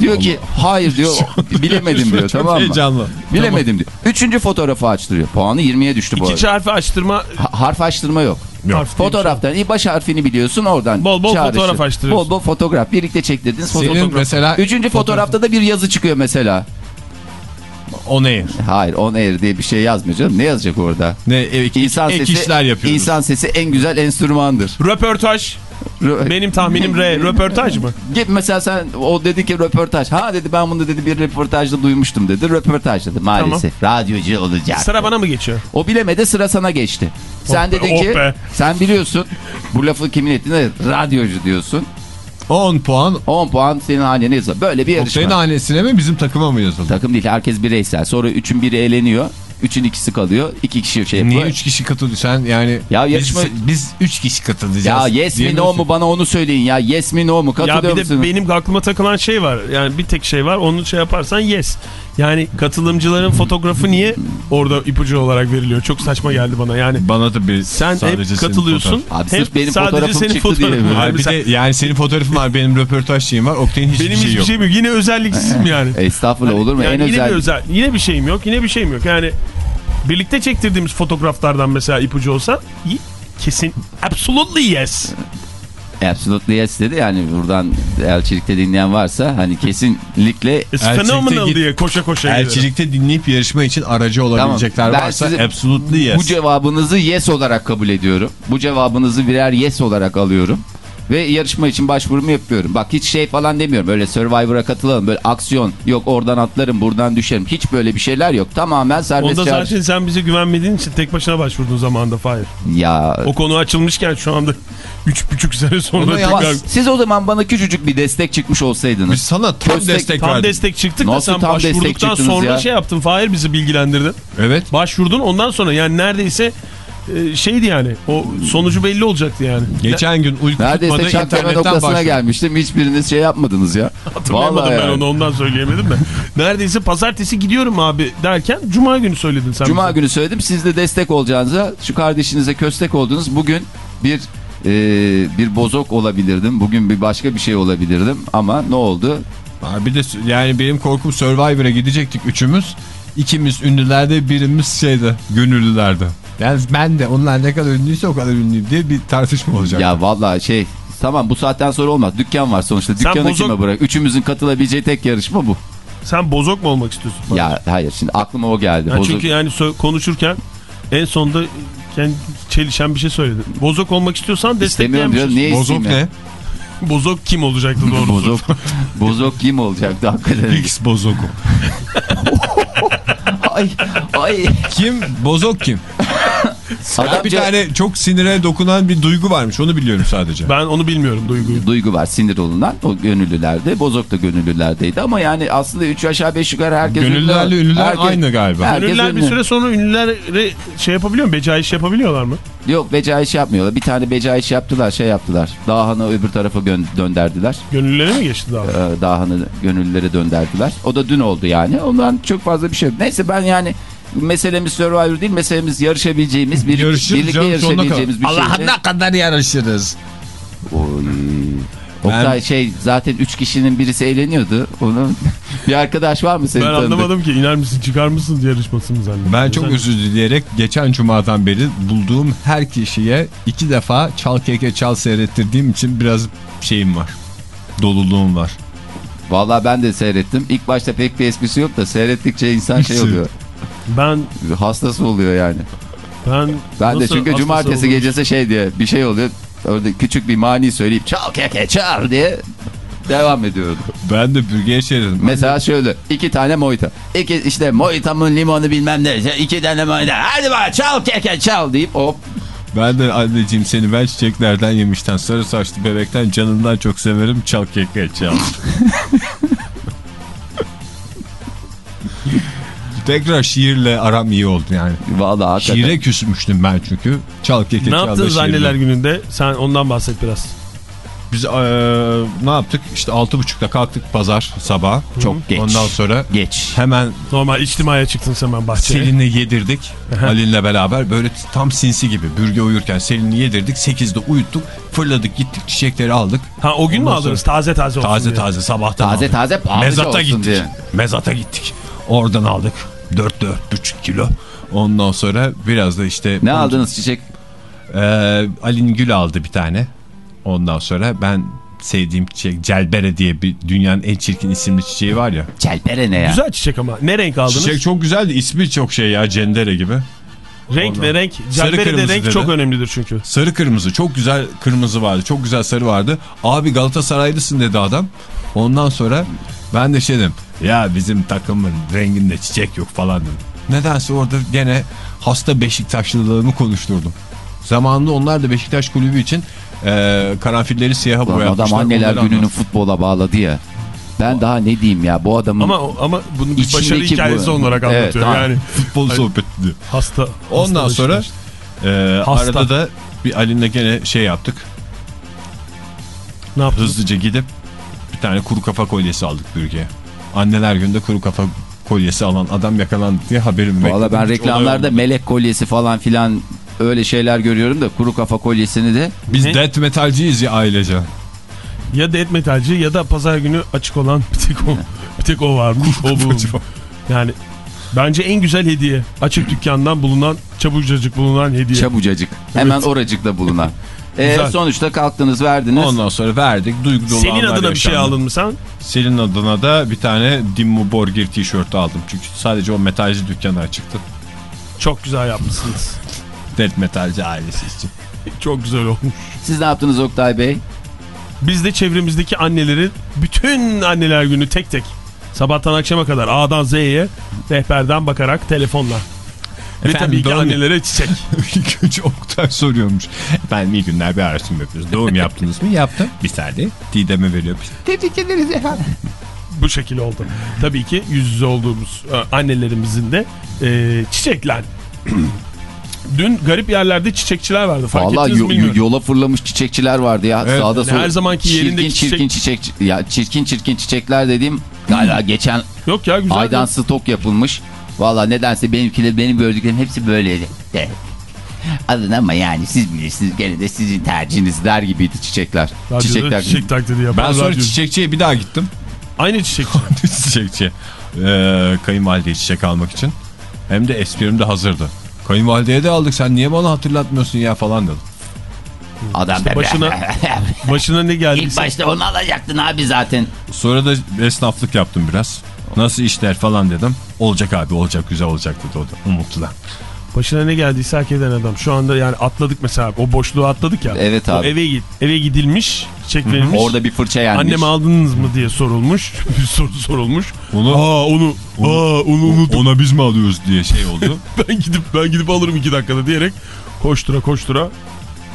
Diyor ki hayır diyor bilemedim diyor tamam mı? heyecanlı. Bilemedim diyor. Üçüncü fotoğrafı açtırıyor. Puanı 20'ye düştü bu İkinci arada. harfi açtırma Ha- harf açtırma yok. Yok. harf Fotoğraftan iyi baş harfini biliyorsun oradan. Bol bol çağrışır. fotoğraf açtırıyorsun. Bol bol fotoğraf. Birlikte çektirdiniz. Senin fotoğraf. mesela Üçüncü fotoğrafta da bir yazı çıkıyor mesela. O ne? Hayır on air diye bir şey yazmıyor canım. Ne yazacak orada? Ne ek, İnsan ek sesi, işler yapıyoruz. İnsan sesi en güzel enstrümandır. Röportaj. Rö- Benim tahminim R. Röportaj mı? Git mesela sen o dedi ki röportaj. Ha dedi ben bunu dedi bir röportajda duymuştum dedi. Röportaj dedi maalesef. Radyocu olacak. Sıra bana mı geçiyor? O bilemedi sıra sana geçti. Sen Oh be, dedin oh ki be. sen biliyorsun bu lafı kimin ettiğini radyocu diyorsun. 10 puan 10 puan senin hanene yazılır. Böyle bir yarışma. Oktay'ın hanesine mi bizim takıma mı yazıldı? Takım değil herkes bireysel. Sonra üçün biri eleniyor. Üçün ikisi kalıyor. İki kişi şey yapıyor. Niye 3 kişi katıldı sen yani Ya yarışma- biz, biz 3 kişi katılacağız. Ya yes mi no mu bana onu söyleyin ya. Yes mi no mu Ya katılıyor bir de musun? benim aklıma takılan şey var. Yani bir tek şey var. Onu şey yaparsan yes. Yani katılımcıların fotoğrafı niye orada ipucu olarak veriliyor? Çok saçma geldi bana. Yani Bana da bir sen sadece hep katılıyorsun. Abi hem sırf benim sadece fotoğrafım senin çıktı diye fotoğrafın mi? var. Hayır, bir Mesela de yani senin fotoğrafın var benim röportaj şeyim var Oktay'ın hiçbir benim şey hiçbir yok. şeyim yok. Yine özelliksizim yani. Estağfurullah olur mu? Yani en yine özel. bir özel. Yine bir şeyim yok. Yine bir şeyim yok. Yani birlikte çektirdiğimiz fotoğraflardan mesela ipucu olsa kesin absolutely yes. Absolutely yes dedi. Yani buradan elçilikte dinleyen varsa hani kesinlikle Elçilikte phenomenal git- diye koşa koşa. Elçilikte dinleyip yarışma için aracı olabilecekler Tamam, varsa absolutely yes. bu cevabınızı yes olarak kabul ediyorum. Bu cevabınızı birer yes olarak alıyorum. Ve yarışma için başvurumu yapıyorum. Bak hiç şey falan demiyorum. Öyle Survivor'a katılalım. Böyle aksiyon. Yok oradan atlarım buradan düşerim. Hiç böyle bir şeyler yok. Tamamen serbest Onda zaten sen bize güvenmediğin için tek başına başvurdun zamanında Fahir. Ya O konu açılmışken şu anda 3,5 sene sonra Onu tekrar Ama siz o zaman bana küçücük bir destek çıkmış olsaydınız. Biz sana tam Köstek- destek tam verdik. destek çıktık da Nasıl sen tam başvurduktan sonra ya? şey yaptın. Fahir bizi bilgilendirdin. Evet. Başvurdun ondan sonra yani neredeyse e, şeydi yani o sonucu belli olacaktı yani. Geçen gün uyku Neredeyse tutmadı çatlama internetten noktasına başladı. gelmiştim. Hiçbiriniz şey yapmadınız ya. Hatırlayamadım Vallahi ben yani. onu ondan söyleyemedim de. Neredeyse pazartesi gidiyorum abi derken cuma günü söyledin sen. Cuma bize. günü söyledim. Siz de destek olacağınıza şu kardeşinize köstek oldunuz. Bugün bir e, bir bozok olabilirdim. Bugün bir başka bir şey olabilirdim. Ama ne oldu? Abi bir de yani benim korkum Survivor'a gidecektik üçümüz. İkimiz ünlülerde birimiz şeyde gönüllülerde. Yani ben de onlar ne kadar ünlüyse o kadar ünlüyüm diye bir tartışma olacak. Ya vallahi şey tamam bu saatten sonra olmaz. Dükkan var sonuçta. Sen Dükkanı bozok- kime bırak? Üçümüzün katılabileceği tek yarışma bu. Sen bozok mu olmak istiyorsun? Ya hayır şimdi aklıma o geldi. Ha, Bozok- çünkü yani sö- konuşurken en sonda kendi çelişen bir şey söyledin. Bozok olmak istiyorsan İstemiyorum destekleyen bir diyorum. şey. Niye Bozok isteyeyim ne? Bozok kim olacaktı doğrusu? Bozok, bozok kim olacaktı hakikaten? X Bozok. ay, ay. Kim? Bozok kim? Adam bir tane çok sinire dokunan bir duygu varmış onu biliyorum sadece. Ben onu bilmiyorum duyguyu. duygu var sinir olunan o gönüllülerde bozok da gönüllülerdeydi ama yani aslında 3 aşağı 5 yukarı herkes Gönüllülerle ünlü. ünlüler Herkes- aynı galiba. Herkes Ünlüler bir ünlü. süre sonra ünlüleri şey yapabiliyor mu? Becaiş yapabiliyorlar mı? Yok beca iş yapmıyorlar bir tane beca iş yaptılar şey yaptılar Dağhan'ı öbür tarafa dönderdiler Gönüllülere mi geçti daha? ee, Dağhan'ı gönüllülere dönderdiler o da dün oldu yani ondan çok fazla bir şey yok neyse ben yani meselemiz Survivor değil meselemiz yarışabileceğimiz bir, Yarışırız birlikte canım, sonuna yarışabileceğimiz bir şey. Allah'ım kadar yarışırız. Oy. Oktay şey zaten 3 kişinin birisi eğleniyordu. Onun bir arkadaş var mı senin Ben tanıdığın? anlamadım ki iner misin çıkar mısın yarışmasını zannediyorum. Ben çok özür dileyerek geçen cumadan beri bulduğum her kişiye iki defa çal keke çal seyrettirdiğim için biraz şeyim var. Doluluğum var. Vallahi ben de seyrettim. İlk başta pek bir esprisi yok da seyrettikçe insan şey oluyor. Ben Hastası oluyor yani. ben Ben de çünkü cumartesi oldum? gecesi şey diye bir şey oluyor. Orada küçük bir mani söyleyip çal keke çal diye devam ediyordum. Ben de bürgeye dedim. Mesela şöyle iki tane mojito. İki işte mojitamın limonu bilmem ne. iki tane mojito. Hadi bak çal keke çal deyip hop. Ben de anneciğim seni ben çiçeklerden yemişten sarı saçlı bebekten canından çok severim çal keke çal. Tekrar şiirle aram iyi oldu yani. Vallahi hakikaten. Şiire küsmüştüm ben çünkü. Çal keke Ne yaptınız şiirle. anneler gününde? Sen ondan bahset biraz. Biz eee, ne yaptık? İşte altı buçukta kalktık pazar sabah. Çok geç. Ondan sonra Geç. hemen Normal içtimaya çıktın sen ben bahçeye. Selin'i yedirdik. Halil'le beraber böyle tam sinsi gibi bürge uyurken Selin'i yedirdik. 8'de uyuttuk. Fırladık gittik çiçekleri aldık. Ha o gün mü Ondan aldınız? sonra- Taze taze olsun Taze diye. taze sabahtan Taze aldık. taze pahalıca Mezata olsun gittik. diye. Mezata gittik. Oradan aldık. 4-4,5 kilo. Ondan sonra biraz da işte... Ne aldınız çiçek? Ee, Ali'nin gül aldı bir tane. Ondan sonra ben sevdiğim çiçek Celbere diye bir dünyanın en çirkin isimli çiçeği var ya. Çelpere ne ya? Güzel çiçek ama. Ne renk aldınız? Çiçek çok güzeldi. İsmi çok şey ya Cendere gibi. Renk Ondan. ve renk. Sarı Celbere de renk dedi. çok önemlidir çünkü. Sarı kırmızı çok güzel kırmızı vardı. Çok güzel sarı vardı. Abi Galatasaraylısın dedi adam. Ondan sonra ben de şey dedim. Ya bizim takımın renginde çiçek yok falan dedim. Nedense orada gene hasta Beşiktaşlılığımı konuşturdum. Zamanında onlar da Beşiktaş kulübü için e, karanfilleri siyaha Ulan boyatmışlar. adam anneler Onları gününü futbola bağladı ya. Ben daha ne diyeyim ya bu adamın Ama ama bunu bir başarı hikayesi bu- olarak Evet, anlatıyor. tamam. Yani futbol sohbeti diyor. hasta. Ondan hasta sonra e, Hasta. arada da bir Ali'nle gene şey yaptık. ne yaptınız? Hızlıca gidip bir tane kuru kafa kolyesi aldık bürgeye. Anneler günde kuru kafa kolyesi alan adam yakalandı diye haberim Valla bekledim. ben reklamlarda melek kolyesi falan filan öyle şeyler görüyorum da kuru kafa kolyesini de Biz Ne? death metalciyiz ya ailece. Ya death metalci ya da pazar günü açık olan bir tek o, bir tek o varmış. o bu. Yani bence en güzel hediye açık dükkandan bulunan çabucacık bulunan hediye. çabucacık hemen oracıkta bulunan. Ee, Güzel. sonuçta kalktınız verdiniz. Ondan sonra verdik. Duygu dolu Senin adına bir şey yaşandı. aldın mı sen? Selin adına da bir tane Dimmu Borgir tişörtü aldım. Çünkü sadece o metalci dükkanı açıktı. Çok güzel yapmışsınız. Death metalci ailesi için. Çok güzel olmuş. Siz ne yaptınız Oktay Bey? Biz de çevremizdeki annelerin bütün anneler günü tek tek sabahtan akşama kadar A'dan Z'ye rehberden bakarak telefonla. Ve Efendim, tabii ki doğum- annelere çiçek. İlk önce Oktay soruyormuş. Efendim iyi günler bir araştırma yapıyoruz. Doğum yaptınız mı? Yaptım. Bir saniye. Didem'e veriyor. Tebrik ederiz efendim. Bu şekilde oldu. Tabii ki yüz yüze olduğumuz e, annelerimizin de e, çiçekler. Dün garip yerlerde çiçekçiler vardı. Fark Vallahi ettiniz yo- mi bilmiyorum. yola fırlamış çiçekçiler vardı ya. Evet, Sağda yani solda. her zamanki çirkin, yerindeki çirkin çiçek ya çirkin çirkin çiçekler dediğim galiba geçen Yok ya güzel. aydan stok yapılmış. Valla nedense benimkiler benim gördüklerim hepsi böyleydi. De. Alın ama yani siz bilirsiniz gene de sizin tercihiniz der gibiydi çiçekler. Radyoda Çiçekler. çiçek taklidi yapan Ben sonra radyo. çiçekçiye bir daha gittim. Aynı çiçekçi. çiçekçiye. Ee, kayınvalideye çiçek almak için. Hem de esprim de hazırdı. Kayınvalideye de aldık sen niye bana hatırlatmıyorsun ya falan dedim. Adam başına- Başına ne İlk geldiyse. başta onu alacaktın abi zaten. Sonra da esnaflık yaptım biraz. Nasıl işler falan dedim. Olacak abi olacak güzel olacak dedi o da umutla. Başına ne geldiyse hak eden adam. Şu anda yani atladık mesela. O boşluğu atladık ya. Evet O abi. eve git. Eve gidilmiş. Çiçek verilmiş. Orada bir fırça yenmiş. Anneme aldınız mı diye sorulmuş. bir soru sorulmuş. Onu, Aa onu, aa onu unuttum. ona biz mi alıyoruz diye şey oldu. ben gidip ben gidip alırım iki dakikada diyerek koştura koştura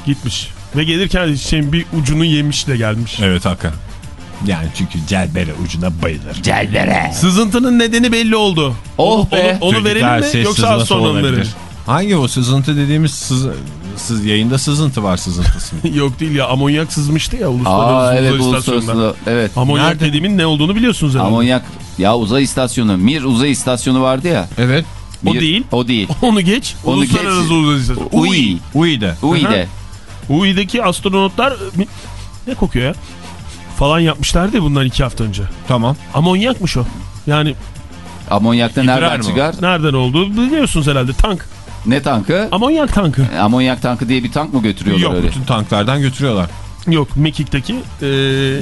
gitmiş. Ve gelirken çiçeğin bir ucunu yemiş de gelmiş. evet hakikaten. Yani çünkü celbere ucuna bayılır. Celbere. Sızıntının nedeni belli oldu. Oh onu, be. Onu, onu verelim mi yoksa az sonra verelim? Hangi o sızıntı dediğimiz sız, sız, yayında sızıntı var sızıntısı. Yok değil ya amonyak sızmıştı ya uluslararası Aa uzay evet uluslararası. Evet. Amonyak Nerede? dediğimin ne olduğunu biliyorsunuz herhalde. Amonyak. Ya uzay istasyonu. Mir uzay istasyonu vardı ya. evet. O Mir- değil. O değil. Onu geç. Onu uluslararası geç. uzay istasyonu. UI. Uy'de. UI'de. UI'deki astronotlar ne kokuyor ya? Falan yapmışlardı ya bundan iki hafta önce. Tamam. Amonyakmış o. Yani Amonyakta nereden mı o? çıkar? nereden olduğu biliyorsunuz herhalde. Tank. Ne tankı? Amonyak tankı. Amonyak tankı diye bir tank mı götürüyorlar Yok öyle? bütün tanklardan götürüyorlar. Yok Mekik'teki e,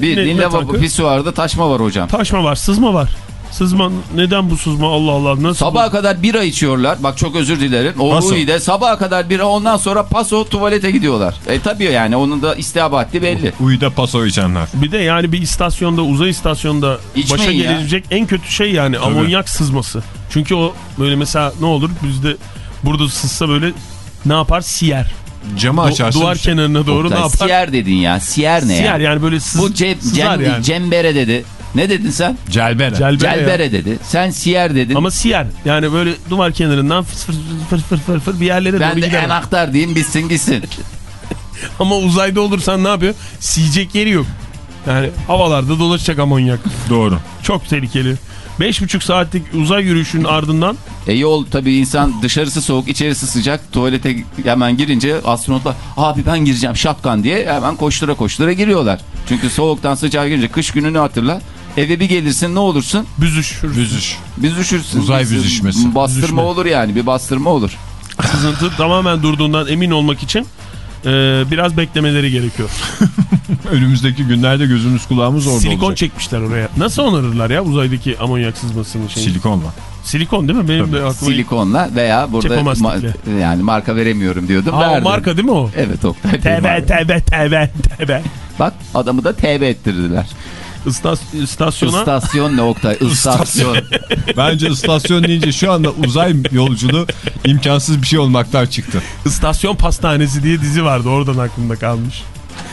Bir ne- dinle pisuarda taşma var hocam. Taşma var, sızma var. Sızma neden bu sızma Allah Allah nasıl? Sabaha kadar bira içiyorlar. Bak çok özür dilerim. O. UI'de sabaha kadar bira ondan sonra paso tuvalete gidiyorlar. E tabii yani onun da istihbaratli belli. Uy'da paso içenler. Bir de yani bir istasyonda uzay istasyonda İçmeyin başa ya. gelecek en kötü şey yani amonyak sızması. Çünkü o böyle mesela ne olur bizde burada sızsa böyle ne yapar? Siyer. Camı Du- açarsın. duvar kenarına doğru Oktay, ne yapar? Siyer dedin ya. Siyer ne Siyer ya? yani böyle sız, Bu cem, sızar cem, yani. cembere dedi. Ne dedin sen? Celbere. Celbere ya. Celbere dedi. Sen siyer dedin. Ama siyer yani böyle duvar kenarından fır fır fır fır fır fır bir yerlere ben doğru de gider. enaktar diyeyim bitsin gitsin. Ama uzayda olursan ne yapıyor? Siyecek yeri yok. Yani havalarda dolaşacak amonyak. Doğru. Çok tehlikeli. 5,5 saatlik uzay yürüyüşünün ardından E yol tabii insan dışarısı soğuk içerisi sıcak tuvalete hemen girince astronotlar abi ben gireceğim şapkan diye hemen koştura koştura giriyorlar. Çünkü soğuktan sıcağa girince kış gününü hatırla. Eve bir gelirsin ne olursun? büzüşür. Büzüş. Biz üşürsün. Uzay büzüşmesi. Bastırma Büzüşme. olur yani bir bastırma olur. Sızıntı tamamen durduğundan emin olmak için e, biraz beklemeleri gerekiyor. Önümüzdeki günlerde gözümüz kulağımız orada Silikon olacak. çekmişler oraya. Nasıl onarırlar ya uzaydaki amonyak sızmasını? Şeyi? Silikonla. Silikon değil mi? Benim de aklıma... Silikonla veya burada ma- yani marka veremiyorum diyordum. Verdim. marka değil mi o? Evet Oktay. TB TB TB TB. Bak adamı da TB ettirdiler. istas- istasyona İstasyon ne Oktay? İstasyon. Bence istasyon deyince şu anda uzay yolculuğu imkansız bir şey olmaktan çıktı. istasyon pastanesi diye dizi vardı oradan aklımda kalmış.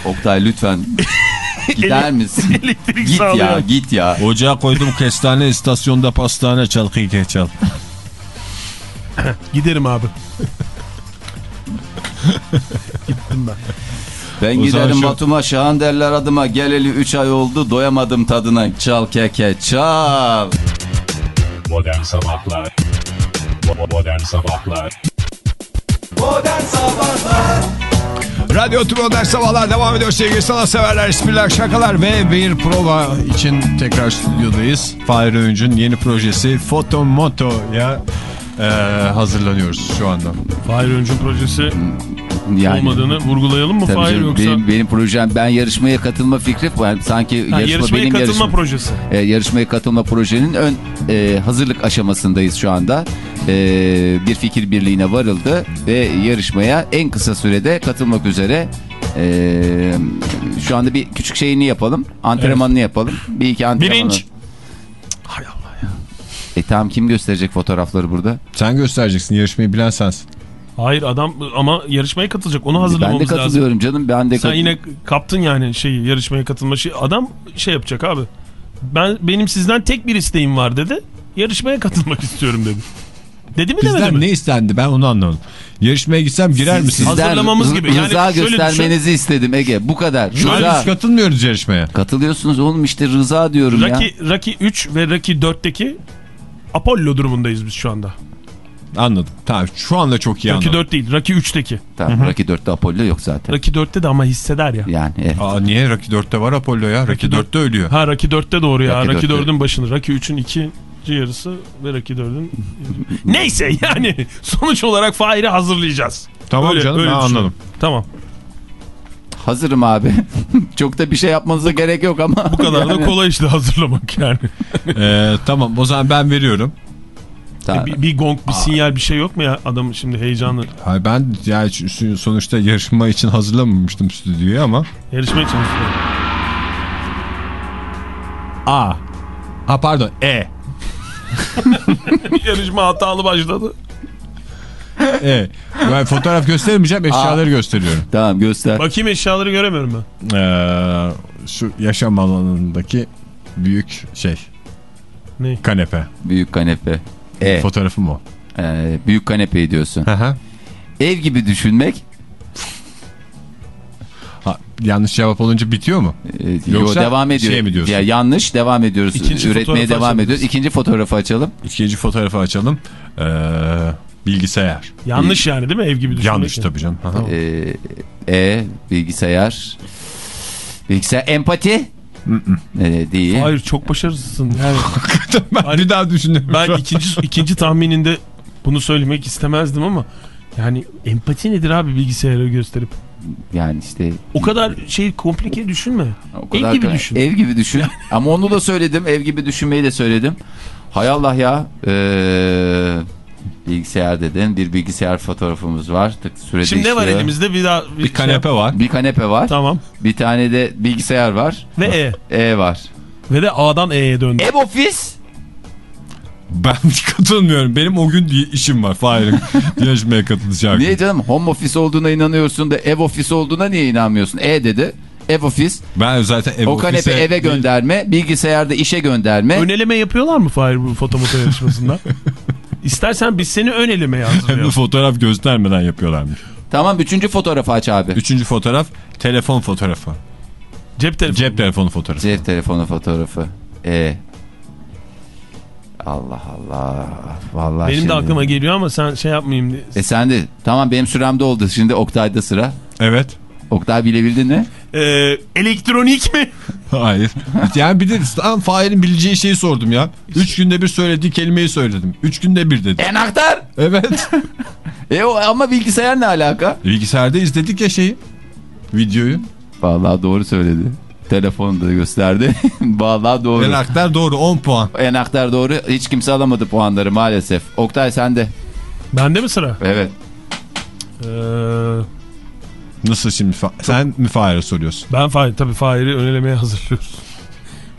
Oktay lütfen gider misin? Elektrik git sağlıyor. ya git ya. Ocağa koydum kestane istasyonda pastane çal kıyke çal. Giderim abi. Gittim ben. Ben O giderim şu- Batum'a Şahan derler adıma geleli 3 ay oldu doyamadım tadına çal keke çal. Modern Sabahlar Modern Sabahlar Modern Sabahlar Radyo Tümönder Sabahlar devam ediyor sevgili sanatseverler, espriler, şakalar ve bir prova için tekrar stüdyodayız. Fahir Öğüncü'nün yeni projesi Foto Moto'ya e, hazırlanıyoruz şu anda. Fahir Öncü'nün projesi Yani, olmadığını vurgulayalım mı Fahir canım, yoksa? benim, benim projem ben yarışmaya katılma fikri var. Sanki Ha, yarışma yarışmaya benim katılma yarışma, projesi. e, yarışmaya katılma projenin ön e, hazırlık aşamasındayız şu anda. E, bir fikir birliğine varıldı ve yarışmaya en kısa sürede katılmak üzere e, şu anda bir küçük şeyini yapalım. Antrenmanını yapalım. Bir iki antrenmanı. Birinç. Hay Allah ya. E tamam kim gösterecek fotoğrafları burada? Sen göstereceksin, yarışmayı bilen sensin. Hayır adam ama yarışmaya katılacak onu Ben de hazırlamamız lazım. katılıyorum canım. Ben de Sen yine kaptın yani şeyi yarışmaya katılma şey. Adam şey yapacak abi. Ben benim sizden tek bir isteğim var dedi. Yarışmaya katılmak istiyorum dedi. Dedi mi demedi Bizden mi? ne istendi ben onu anlamadım. Yarışmaya gitsem girer misin? Sizden Hazırlamamız gibi. Yani Rıza şöyle göstermenizi istedim Ege. Bu kadar. Şu an Rıza. biz katılmıyoruz yarışmaya. Katılıyorsunuz oğlum işte rıza diyorum ya. Rocky, Rocky 3 ve Rocky 4'teki Apollo durumundayız biz şu anda. Anladım. Tamam şu anda çok iyi Rocky anladım. 4 değil Rocky 3'teki. Tamam Rocky 4'te Apollo yok zaten. Rocky 4'te de ama hisseder ya. Yani evet. Aa, niye? Rocky 4'te var Apollo ya. Rocky 4'te ölüyor. Ha Rocky 4'te doğru ya. Rocky Rocky, 4'te. 4'ün başını. Rocky 3'ün ikinci yarısı ve Rocky 4'ün... Neyse yani sonuç olarak Fahir'i hazırlayacağız. Tamam Öyle- canım öyle ben anladım. Tamam. Hazırım abi. Çok da bir şey yapmanıza gerek yok ama. Bu kadar da Yani- kolay işte hazırlamak yani. Ee, tamam o zaman ben veriyorum. Tamam. bir, bir gong, bir sinyal bir şey yok mu ya? Adam şimdi heyecanlı. Hayır ben yani sonuçta yarışma için hazırlamamıştım stüdyoyu ama. Yarışmaya çalışıyorum. A. Ha pardon E. Yarışma hatalı başladı. E. Ben fotoğraf göstermeyeceğim eşyaları gösteriyorum. Tamam göster. Bakayım eşyaları göremiyorum ben. Ee, şu yaşam alanındaki büyük şey. Ne? Kanepe. Büyük kanepe. E. Fotoğrafım o. Ee, büyük kanepeyi diyorsun. Hı hı. Ev gibi düşünmek. Yanlış cevap olunca bitiyor mu? Ee, yo, Yoksa devam ediyor. şey mi diyorsun? Ya, yanlış devam ediyoruz. İkinci Üretmeye fotoğrafı devam açalım. ediyoruz. İkinci fotoğrafı açalım. İkinci fotoğrafı açalım. Ee, bilgisayar. Yanlış yani değil mi ev gibi düşünmek? Yanlış yani. tabii canım. Hı hı. Ee, e. Bilgisayar. Bilgisayar empati. ee, değil. Hayır çok başarısızsın. Yani ben bir daha düşünüyorum. ben ikinci ikinci tahmininde bunu söylemek istemezdim ama yani empati nedir abi bilgisayara gösterip? Yani işte O kadar şey komplike düşünme. O Ev gibi kadar- düşün. Ev gibi düşün. Ama onu da söyledim. Ev gibi düşünmeyi de söyledim. Hay Allah ya. Ee, bilgisayar dedin. Bir bilgisayar fotoğrafımız var. Tık, sürede Şimdi ne var elimizde bir daha Bir kanepe var. Bir kanepe var. Tamam. Bir tane de bilgisayar var. Ve E. E var. Ve de A'dan E'ye döndü. Ev ofis. Ben katılmıyorum. Benim o gün diye işim var. Fahir'in yarışmaya katılacak. Niye canım? Home office olduğuna inanıyorsun da ev ofis olduğuna niye inanmıyorsun? E dedi. Ev ofis. Ben zaten ev O kanepe ofise- eve gönderme. Bilgisayarda işe gönderme. Öneleme yapıyorlar mı Fahir bu fotomoto yarışmasında? İstersen biz seni ön elemeye Hem de hazırlayalım. fotoğraf göstermeden yapıyorlarmış. Tamam üçüncü fotoğrafı aç abi. Üçüncü fotoğraf telefon fotoğrafı. Cep telefonu. Cep telefonu fotoğrafı. Cep telefonu fotoğrafı. E. Allah Allah. Vallahi Benim şimdi- de aklıma geliyor ama sen şey yapmayayım diye. E sen de tamam benim süremde oldu. Şimdi Oktay'da sıra. Evet. Oktay bilebildin mi? Ee, elektronik mi? Hayır. Yani bir de tam Fahir'in bileceği şeyi sordum ya. Üç günde bir söylediği kelimeyi söyledim. Üç günde bir dedi. Enaktar. Evet. E o ama bilgisayar ne alaka? Bilgisayarda izledik ya şeyi. Videoyu. Vallahi doğru söyledi. Telefonu da gösterdi. Vallahi doğru. Enaktar doğru 10 puan. Enaktar doğru. Hiç kimse alamadı puanları maalesef. Oktay sende. Bende mi sıra? Evet. Ee, Nasıl şimdi? Sen mi Fahir'e soruyorsun? ben Fahir, tabii Fahir'i ön elemeye hazırlıyoruz.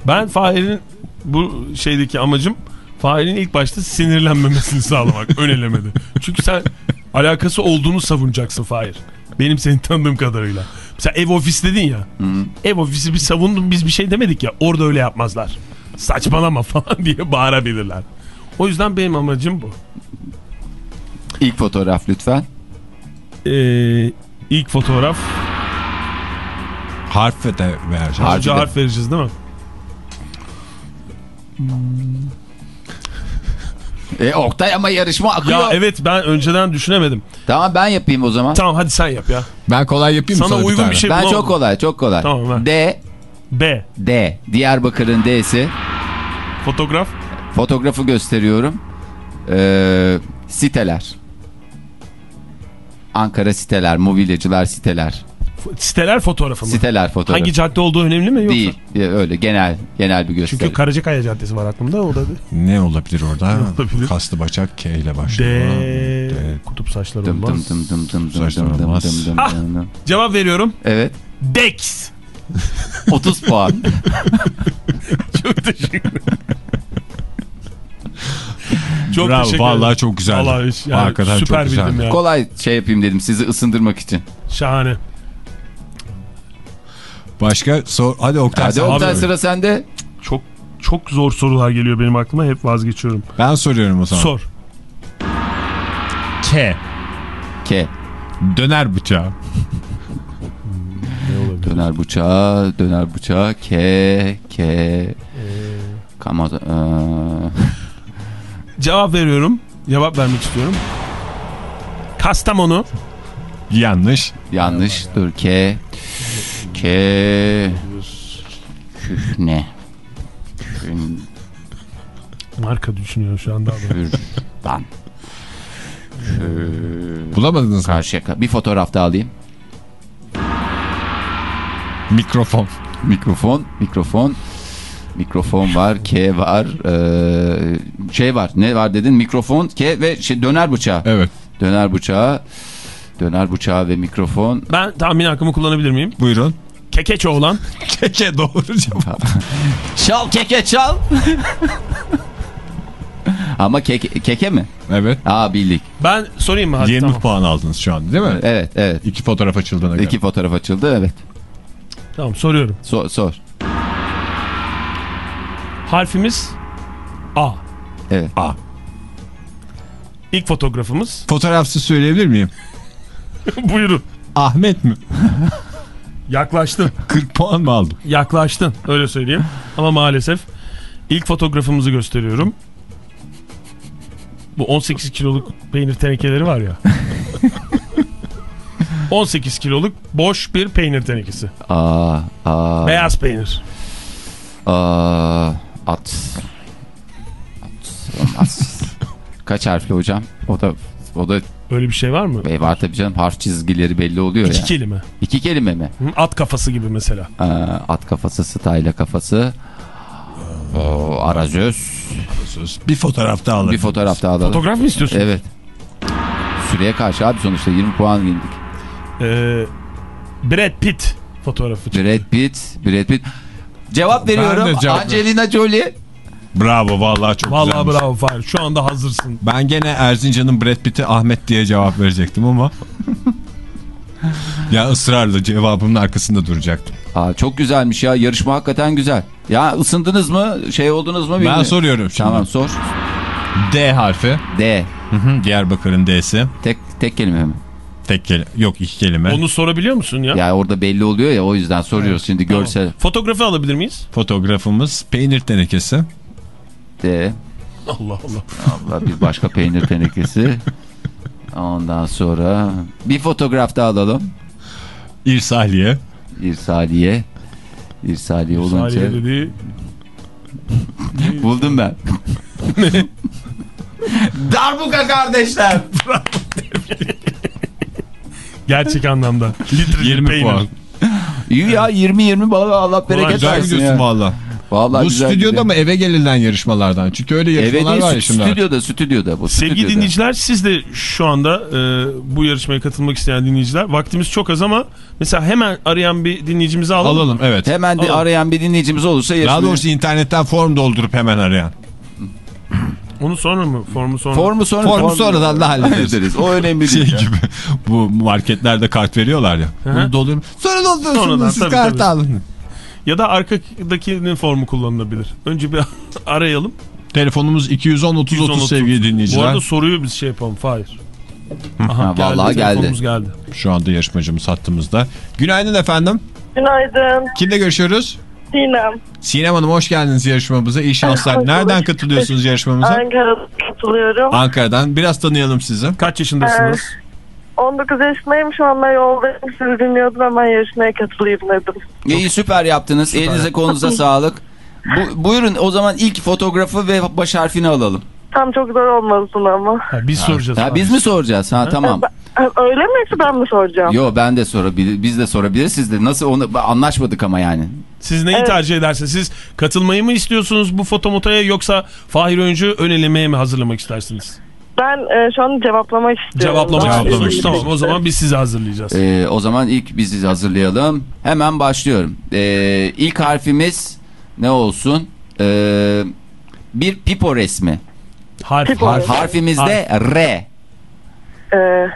Ben Fahir'in bu şeydeki amacım Fahir'in ilk başta sinirlenmemesini sağlamak. Önelemedi. Çünkü sen alakası olduğunu savunacaksın Fahir. Benim seni tanıdığım kadarıyla. Mesela ev ofis dedin ya. Ev ofisi bir savundum biz bir şey demedik ya. Orada öyle yapmazlar. Saçmalama falan diye bağırabilirler. O yüzden benim amacım bu. İlk fotoğraf lütfen. Ee, ilk fotoğraf. Harf de vereceğiz. Harf vereceğiz değil mi? E Oktay ama yarışma akıyor. Ya evet ben önceden düşünemedim. Tamam ben yapayım o zaman. Tamam hadi sen yap ya. Ben kolay yapayım mı Sana sana, uygun tane? bir şey- ben çok kolay çok kolay. Tamam, ver. D. B. D. Diyarbakır'ın D'si. Fotoğraf. Fotoğrafı gösteriyorum. Ee, siteler. Ankara siteler, mobilyacılar siteler. Siteler fotoğrafı mı? Siteler fotoğrafı. Hangi cadde olduğu önemli mi yoksa? Değil. Öyle genel genel bir gösteri. Çünkü Karacakaya Caddesi var aklımda o da bir. Ne olabilir orada? olabilir? Kaslı bacak K ile D. başlıyor. Kutup saçları Dım olmaz. dım dım dım dım Saçlar dım dım olmaz. dım dım Ah! dım dım. Cevap veriyorum. Evet. Dex. 30 puan. Çok teşekkür ederim. Çok Bravo teşekkür vallahi ederim. çok güzeldi. Vallahi iş- yani Hakikaten süper çok güzeldi. bildim ya. Kolay şey yapayım dedim sizi ısındırmak için. Şahane. Başka sor. Hadi Oktay. Hadi Oktay sıra sende. Çok çok zor sorular geliyor benim aklıma. Hep vazgeçiyorum. Ben soruyorum o zaman. Sor. K. K. Döner bıçağı. Döner bıçağı, döner bıçağı, K, K. Kama, eee, Cevap veriyorum. Cevap vermek istiyorum. Kastamonu. Yanlış. yanlış. Dur K, K. Kühne. Kün, Marka düşünüyor şu anda. kürdan. Kü- Bulamadınız mı? Karşıyaka. Bir fotoğraf da alayım. Mikrofon. Mikrofon, mikrofon. Mikrofon var, K var. eee, şey var. Ne var dedin? Mikrofon, K ve şey, döner bıçağı. Evet. Döner bıçağı. Döner bıçağı ve mikrofon. Ben tahmin hakkımı kullanabilir miyim? Buyurun. Kekeçoğlan. Keke doğru cevap. Çal keke çal. Ama keke, keke mi? Evet. Aa bildik. Ben sorayım mı? Hadi 20 tamam. puan aldınız şu an değil mi? Evet evet. İki fotoğraf açıldığına göre. İki fotoğraf açıldı evet. Tamam soruyorum. Sor. sor. Harfimiz A. Evet. A. İlk fotoğrafımız. Fotoğrafsız söyleyebilir miyim? Buyurun. Ahmet mi? Yaklaştın. 40 puan mı aldım? Yaklaştın. Öyle söyleyeyim. Ama maalesef ilk fotoğrafımızı gösteriyorum. Bu 18 kiloluk peynir tenekeleri var ya. 18 kiloluk boş bir peynir tenekesi. Aa, aa, Beyaz peynir. aa, at. At. Olmaz. Kaç harfli hocam? O da o da Öyle bir şey var mı? e, var tabii canım harf çizgileri belli oluyor İki ya. kelime. İki kelime mi? Hı, At kafası gibi mesela. Aa, at kafası, stayla kafası. Oo, arazöz. Bir fotoğraf daha alalım. Bir fotoğraf daha alalım. Fotoğraf mı istiyorsun? Evet. Süreye karşı abi sonuçta 20 puan indik. Ee, Brad Pitt fotoğrafı. Brad Pitt, Brad Pitt. Cevap veriyorum. cevap Angelina Jolie. Bravo vallahi çok Vallahi güzelmiş. bravo Fahir. Şu anda hazırsın. Ben gene Erzincan'ın Brad Pitt'e Ahmet diye cevap verecektim ama. ya ısrarla cevabımın arkasında duracaktım. Aa, çok güzelmiş ya. Yarışma hakikaten güzel. Ya ısındınız mı? Şey oldunuz mu? Ben bilmiyorum. soruyorum şimdi. Tamam sor. D harfi. D. Hı hı, Diyarbakır'ın D'si. Tek tek kelime mi? Tek kelime. Yok iki kelime. Onu sorabiliyor musun ya? Ya orada belli oluyor ya o yüzden soruyoruz şimdi Tamam. görsel. Fotoğrafı alabilir miyiz? Fotoğrafımız peynir tenekesi. D. Allah Allah. Allah bir başka peynir tenekesi. Ondan sonra bir fotoğraf daha alalım. İrsaliye. İrsaliye. İrsaliye olunca. Saniye dedi. Buldum ben. Darbuka kardeşler. Gerçek anlamda. Litre 20 peynir. puan. İyi ya 20-20 bana Allah bereket Güzel versin gidiyorsun ya. valla. Vallahi Bu stüdyoda gidiyor. mı eve gelinen yarışmalardan? Çünkü öyle Eve yarışmalar değil var ya şimdi. stüdyoda stüdyoda bu Sevgili stüdyoda. dinleyiciler siz de şu anda e, bu yarışmaya katılmak isteyen dinleyiciler vaktimiz çok az ama mesela hemen arayan bir dinleyicimizi alalım. Alalım evet. Hemen Alalım. arayan bir dinleyicimiz olursa Daha yarışmaya- doğrusu internetten form doldurup hemen arayan. Onu sonra mı? Formu sonra. formu sonra Formu sonradan da hallederiz. O önemli Şey değil. ya. gibi bu marketlerde kart veriyorlar ya. hı. Bunu doldurup sonra dolduruyorsunuz Sonradan, siz tabii, kart tabii. alın. Ya da arkadakinin formu kullanılabilir. Önce bir arayalım. Telefonumuz 210 30 30 110, sevgili Bu dinleyiciler. arada soruyu biz şey yapalım. Fahir. Ha, vallahi geldi. telefonumuz geldi. Şu anda yarışmacımız hattımızda. Günaydın efendim. Günaydın. Kimle görüşüyoruz? Sinem. Sinem Hanım hoş geldiniz yarışmamıza. İyi şanslar. Nereden katılıyorsunuz yarışmamıza? Ankara'da katılıyorum. Ankara'dan. Biraz tanıyalım sizi. Kaç yaşındasınız? 19 yaşındayım şu anda yoldayım. Sizi dinliyordum hemen yarışmaya katılayım dedim. İyi süper yaptınız. Elinize kolunuza sağlık. Bu, buyurun o zaman ilk fotoğrafı ve baş harfini alalım. Tam çok zor olmasın ama. Ha, biz soracağız. Ha, biz mi soracağız? Ha tamam. Ha, Öyle mi yoksa ben mi soracağım? Yo ben de sorabilir, biz de sorabiliriz. Siz de nasıl onu anlaşmadık ama yani. Siz neyi Evet. tercih edersiniz? Siz katılmayı mı istiyorsunuz bu fotomotaya yoksa Fahir Öncü ön elemeye mi hazırlamak istersiniz? Ben e, şu an cevaplamak istiyorum. Cevaplamak istiyorsunuz. Tamam o zaman biz sizi hazırlayacağız. Ee, o zaman ilk bizi hazırlayalım. Hemen başlıyorum. Ee, ilk harfimiz ne olsun? Ee, bir pipo resmi. Harf. Pipo. harf. Harfimiz de R. E,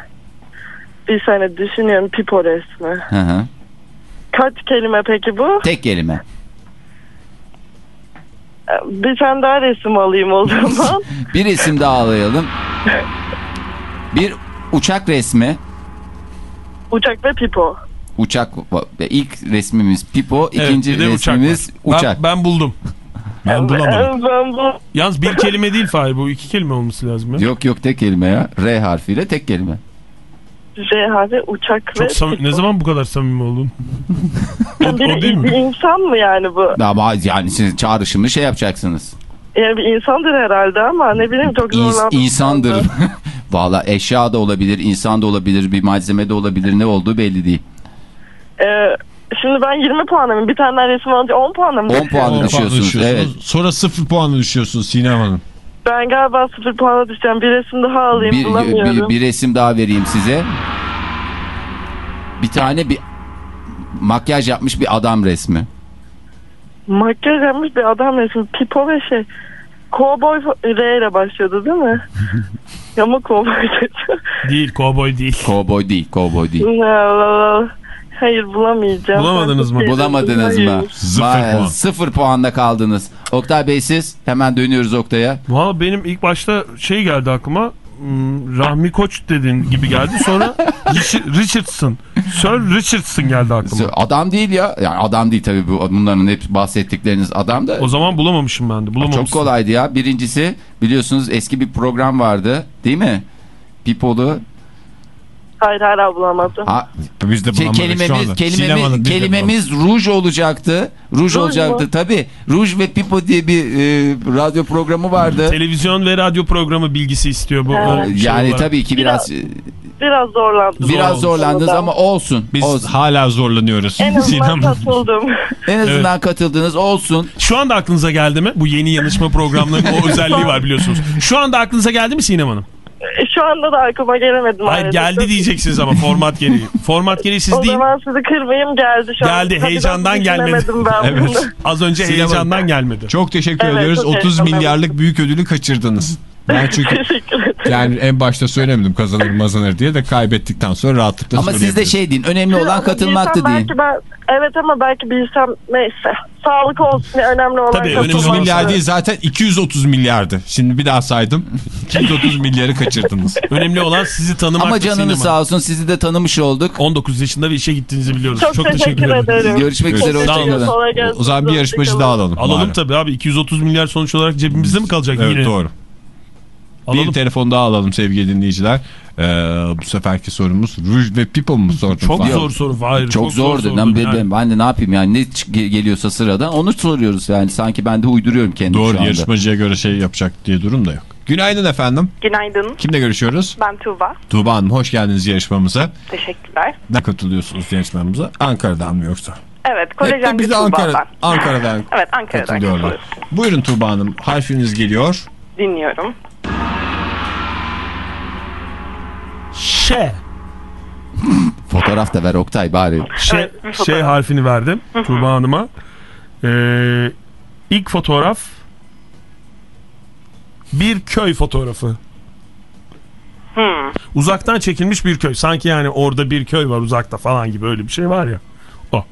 bir saniye düşünüyorum pipo resmi. Hı hı. Kaç kelime peki bu? Tek kelime. E, Bir tane daha resim alayım o zaman. Bir isim daha alayalım. Bir uçak resmi. Uçak ve pipo. Uçak ilk resmimiz Pipo, Evet, ikinci bir de uçak resmimiz var. uçak. Ben, ben buldum. Ben bulamadım. E, Ben bu Yalnız bir kelime değil Fahir bu iki kelime olması lazım. Ya. Yok yok tek kelime ya. R harfiyle tek kelime. J harfi uçak ve Çok samimi- pipo. ne zaman bu kadar samimi oldun? o, o bir, değil bir mi? insan mı yani bu? Ama yani siz çağrışımı şey yapacaksınız. Yani bir insandır herhalde ama ne bileyim çok İns, zorlandım. insandır. Valla eşya da olabilir, insan da olabilir, bir malzeme de olabilir. Ne olduğu belli değil. Ee, şimdi ben 20 puanım. Bir tane daha resim alınca 10 puanım. 10 puanı düşüyorsunuz. Evet. Sonra 0 puanı düşüyorsunuz Sinem Hanım. Ben galiba 0 puana düşeceğim. Bir resim daha alayım Bir, bulamıyorum. bir, bir resim daha vereyim size. Bir tane bir makyaj yapmış bir adam resmi. Makyaj yapmış bir adam resmi. Pipo ve şey. Cowboy R ile başlıyordu değil mi? Ama cowboy dedi. Değil kovboy değil. Kovboy değil, kovboy değil. Hayır bulamayacağım. Bulamadınız mı? Bulamadınız mı? Sıfır Vay, puan. Sıfır puanda kaldınız. Oktay Bey siz hemen dönüyoruz Oktay'a. Valla benim ilk başta şey geldi aklıma. Hmm, Rahmi Koç dedin gibi geldi. Sonra Rich- Richardson. Sir Richardson geldi aklıma. Adam değil ya. Yani adam değil tabii bu bunların hep bahsettikleriniz adam da. O zaman bulamamışım ben de. Çok Bulamamışsın. kolaydı ya. Birincisi biliyorsunuz eski bir program vardı değil mi? Pipolu. Hayır hala bulamadım. Ha, Biz de şey, bulamadık şu kelimemiz anda. Sinem kelimemiz, ruj olacaktı. Ruj olacaktı mu? tabii. Ruj ve Pipo diye bir e, radyo programı vardı. Televizyon ve radyo programı bilgisi istiyor bu. Evet. şey yani olarak. tabii ki biraz Biraz zorlandım. biraz zorlandınız ama olsun. Biz olsun. hala zorlanıyoruz. En azından katıldım. En azından katıldınız olsun. Şu anda aklınıza geldi mi? Bu yeni yanışma programlarının o özelliği var biliyorsunuz. Şu anda aklınıza geldi mi Sinem Hanım? E, Şu anda da aklıma gelemedim. Hayır geldi diyeceksiniz ama format gereği. Format gereği siz O değil. zaman sizi kırmayayım geldi şu an. Geldi, Tabii heyecandan gelmedi. Ben Evet. bunu. Az önce Sinem heyecandan gelmedi. Çok teşekkür Evet, ediyoruz. çok 30 heyecanlıyım. milyarlık büyük ödülü kaçırdınız. Ben çünkü Teşekkür ederim. yani en başta söylemedim kazanır mazanır diye de kaybettikten sonra rahatlıkla Ama siz de şey deyin. Önemli olan Ama katılmaktı deyin. Belki ben, evet ama belki bilsem neyse. Sağlık olsun önemli olan. Tabii, önemli 30 olan- milyar değil zaten 230 milyardı. Şimdi bir daha saydım. 230 milyarı kaçırdınız. Önemli olan sizi tanımak. Ama canınız sağ olsun sizi de tanımış olduk. 19 yaşında ve işe gittiğinizi biliyoruz. Çok, teşekkür, ederim. Görüşmek üzere. Hoşçakalın. O zaman bir yarışmacı daha alalım. Alalım bari. tabii abi. 230 milyar sonuç olarak cebimizde mi kalacak Evet yine? doğru. Alalım. Bir telefon daha alalım sevgili dinleyiciler. Ee, bu seferki sorumuz Ruj ve Pipo mu sordun? Çok Fahir? zor soru. Hayır, Çok, zordu. zor ben, Yani. ben, ben de ne yapayım yani ne geliyorsa sıradan onu soruyoruz yani. Sanki ben de uyduruyorum kendim Doğru şu anda. yarışmacıya göre şey yapacak diye durum da yok. Günaydın efendim. Günaydın. Kimle görüşüyoruz? Ben Tuğba. Tuğba Hanım hoş geldiniz yarışmamıza. Teşekkürler. Ne katılıyorsunuz yarışmamıza? Ankara'dan mı yoksa? Evet kolajenci bize Tuğba Ankara. Ankara'dan Evet Ankara'dan katılıyorlar. Buyurun Tuğba Hanım harfiniz geliyor. Dinliyorum. Ş. Fotoğraf da ver Oktay bari. Ş, Evet, bir Ş fotoğraf. harfini verdim Tuğba Hanım'a. Ee, ilk fotoğraf bir köy fotoğrafı. Hmm. Uzaktan çekilmiş bir köy. Sanki yani orada bir köy var uzakta falan gibi öyle bir şey var ya. O.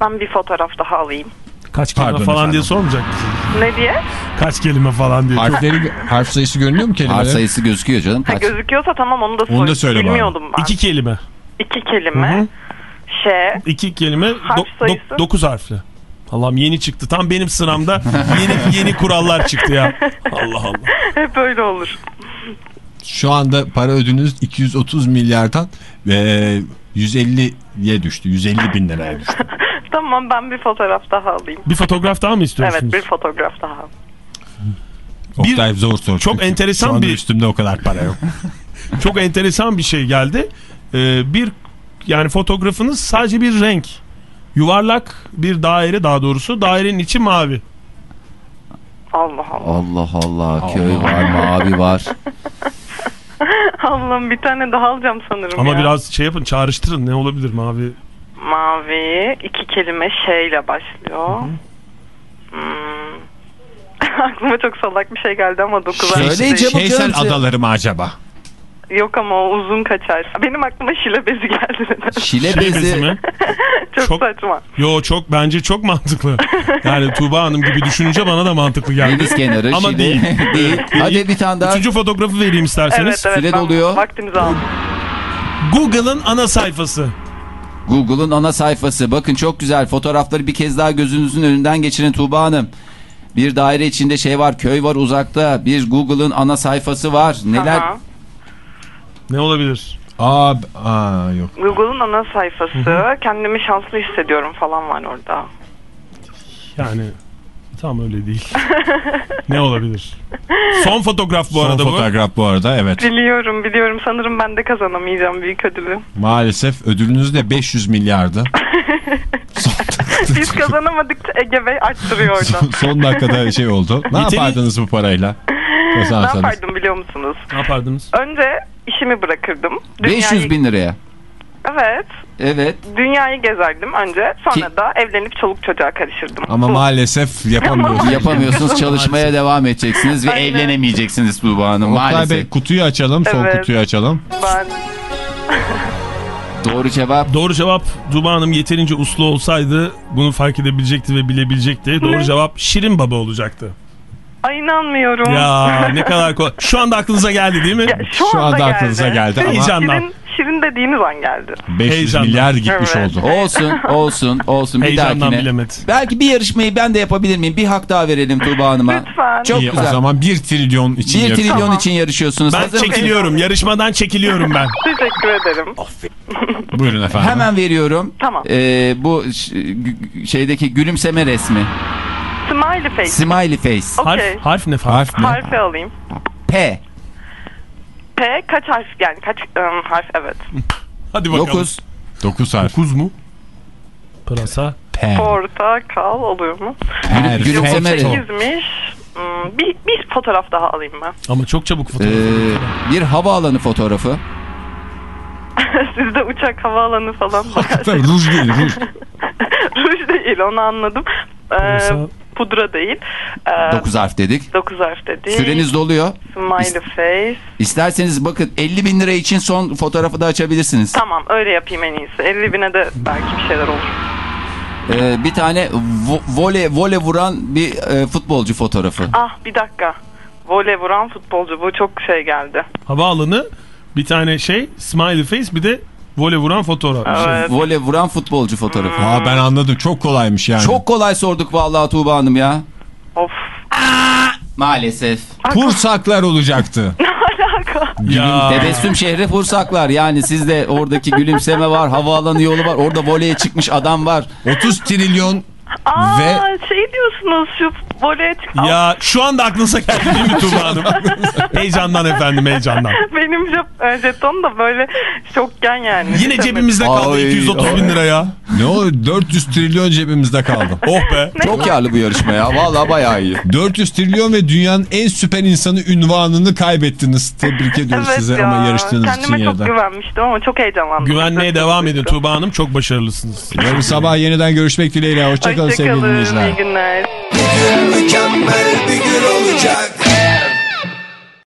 Ben bir fotoğraf daha alayım. Kaç kelime Pardon falan efendim. diye sormayacak mısın? Ne diye? Kaç kelime falan diye. Harfleri, harf sayısı görünüyor mu kelimelerin? Harf sayısı gözüküyor canım. Ha, Kaç? gözüküyorsa tamam onu da, Onu da söyle bana. Bilmiyordum ben. İki kelime. İki kelime. Hı hı. Ş. İki kelime. Harf do- do- sayısı? dokuz harfli. Allah'ım yeni çıktı. Tam benim sıramda yeni yeni kurallar çıktı ya. Allah Allah. Hep öyle olur. Şu anda para ödülünüz 230 milyardan e, 150'ye düştü. 150 bin liraya düştü. Tamam ben bir fotoğraf daha alayım. Bir fotoğraf daha mı istiyorsunuz? Evet bir fotoğraf daha. Oktay zor soru. çok enteresan Şu bir- üstümde o kadar para yok. Çok enteresan bir şey geldi. Ee, bir yani fotoğrafınız sadece bir renk. Yuvarlak bir daire daha doğrusu. Dairenin içi mavi. Allah Allah. Allah Allah köy var mavi var. Allah'ım bir tane daha alacağım sanırım Ama ya. biraz şey yapın çağrıştırın. Ne olabilir mavi? Mavi iki kelime şeyle başlıyor. Hmm. Aklıma çok salak bir şey geldi ama dokuz harfli Söyle. Cem Şeysel adaları mı acaba? Yok ama o uzun kaçar. Benim aklıma şile bezi geldi. neden? Şile Şey bezi mi? çok, Çok- saçma. Yo çok bence çok mantıklı. Yani Tuğba Hanım gibi düşününce bana da mantıklı geldi. Deniz kenarı. Ama Şile. değil. değil. Hadi bir tane daha. Üçüncü fotoğrafı vereyim isterseniz. Evet evet Süre doluyor. vaktinizi aldım. Google'ın ana sayfası. Google'ın ana sayfası. Bakın çok güzel. Fotoğrafları bir kez daha gözünüzün önünden geçirin Tuğba Hanım. Bir daire içinde şey var, köy var uzakta. Bir Google'ın ana sayfası var. Neler? Aha. Ne olabilir? Aa, aa yok. Google'un ana sayfası. Kendimi şanslı hissediyorum falan var orada. Yani tam öyle değil. ne olabilir? Son fotoğraf bu Son arada bu. fotoğraf bu arada evet. Biliyorum biliyorum. Sanırım ben de kazanamayacağım büyük ödülü. Maalesef ödülünüz de 500 milyardı. Biz kazanamadıkça Ege Bey arttırıyor orada. son, son dakikada şey oldu. Ne Yetenek- yapardınız bu parayla? ne yapardım biliyor musunuz? Ne yapardınız? Önce işimi bırakırdım. 500 bin liraya. Evet. Evet. Dünyayı gezerdim önce. Sonra Ki- da evlenip çoluk çocuğa karışırdım. Ama Bu. maalesef yapamıyorsunuz. Yapamıyorsunuz. Çalışmaya devam edeceksiniz ve Aynen. evlenemeyeceksiniz Tuğba Hanım. Oktay Maalesef. Bey kutuyu açalım. Son Evet. kutuyu açalım. Ben Doğru cevap. Doğru cevap Tuğba Hanım yeterince uslu olsaydı bunu fark edebilecekti ve bilebilecekti. Doğru Ne? cevap Şirin Baba olacaktı. ay inanmıyorum. Ya ne kadar kolay. Şu anda aklınıza geldi değil mi? Ya, şu, Şu anda, anda geldi. aklınıza geldi ama Heyecandan. Şirin, şirin dediğiniz an geldi. 500 Heyecandan. milyar gitmiş Evet. oldu. Olsun, olsun, olsun. Bir Heyecandan dahakine. bilemedi. Belki bir yarışmayı ben de yapabilir miyim? Bir hak daha verelim Tuğba Hanım'a. Lütfen. Çok İyi, güzel. o zaman 1 trilyon için 1 yarış- trilyon Tamam. için yarışıyorsunuz. Ben Hazır mısınız? çekiliyorum. Yarışmadan çekiliyorum ben. Teşekkür ederim. Buyurun efendim. Hemen veriyorum. Tamam. Ee, bu şeydeki gülümseme resmi. Smiley face. Smiley face. Harf, Okey. harf ne fark? Harf ne? Harfi alayım. P. P kaç harf yani kaç ım, harf evet. Hadi bakalım. 9. 9 harf. 9 mu? Pırasa. P. Portakal oluyor mu? Perfecto. Gülümseme resmi. 8'miş. Hmm, bir, bir fotoğraf daha alayım ben. Ama çok çabuk Ee, fotoğraf. bir havaalanı fotoğrafı. Sizde uçak havaalanı falan var. Tabii, ruj değil ruj. Ruj değil onu anladım. Ee, Pırasa. Pudra değil. Ee, 9 harf dedik. 9 harf değil. Süreniz doluyor. Smiley face. İsterseniz bakın 50 bin lira için son fotoğrafı da açabilirsiniz. Tamam öyle yapayım en iyisi. 50 bine de belki bir şeyler olur. Ee, bir tane vo- vole vole vuran bir e, futbolcu fotoğrafı. Ah bir dakika. Voley vuran futbolcu bu çok şey geldi. Havaalanı bir tane şey smiley face bir de voley vuran fotoğraf. Şey, Evet. Vole vuran futbolcu fotoğrafı. Aa ben anladım. Çok kolaymış yani. Çok kolay sorduk vallahi Tuğba Hanım ya. Of. Maalesef. Pursaklar olacaktı. Ya. Tebessüm şehri Fursaklar. Yani sizde oradaki gülümseme var, havaalanı yolu var. Orada voleye çıkmış adam var. 30 trilyon Aa Ve- şey diyorsunuz şu çık. Ya şu anda aklınıza geldi değil mi Tuğba Hanım? heyecandan efendim heyecandan. Benim e, jeton da böyle şokken yani. Yine cebimizde kaldı Ay, 230 bin lira ya. Ne o 400 trilyon cebimizde kaldı. Oh be. Çok karlı bu yarışma ya. Vallahi bayağı iyi. 400 trilyon ve dünyanın en süper insanı ünvanını kaybettiniz. Tebrik ediyoruz Evet size ya. ama yarıştığınız için Kendime çok yerden. güvenmiştim ama çok heyecanlandım. Güvenmeye devam edin. Tuğba Hanım. Çok başarılısınız. Yarın sabah yeniden görüşmek dileğiyle. Hoşçakalın sevgili Hoşçakalın. dinleyiciler. İyi günler. Mükemmel bir gün olacak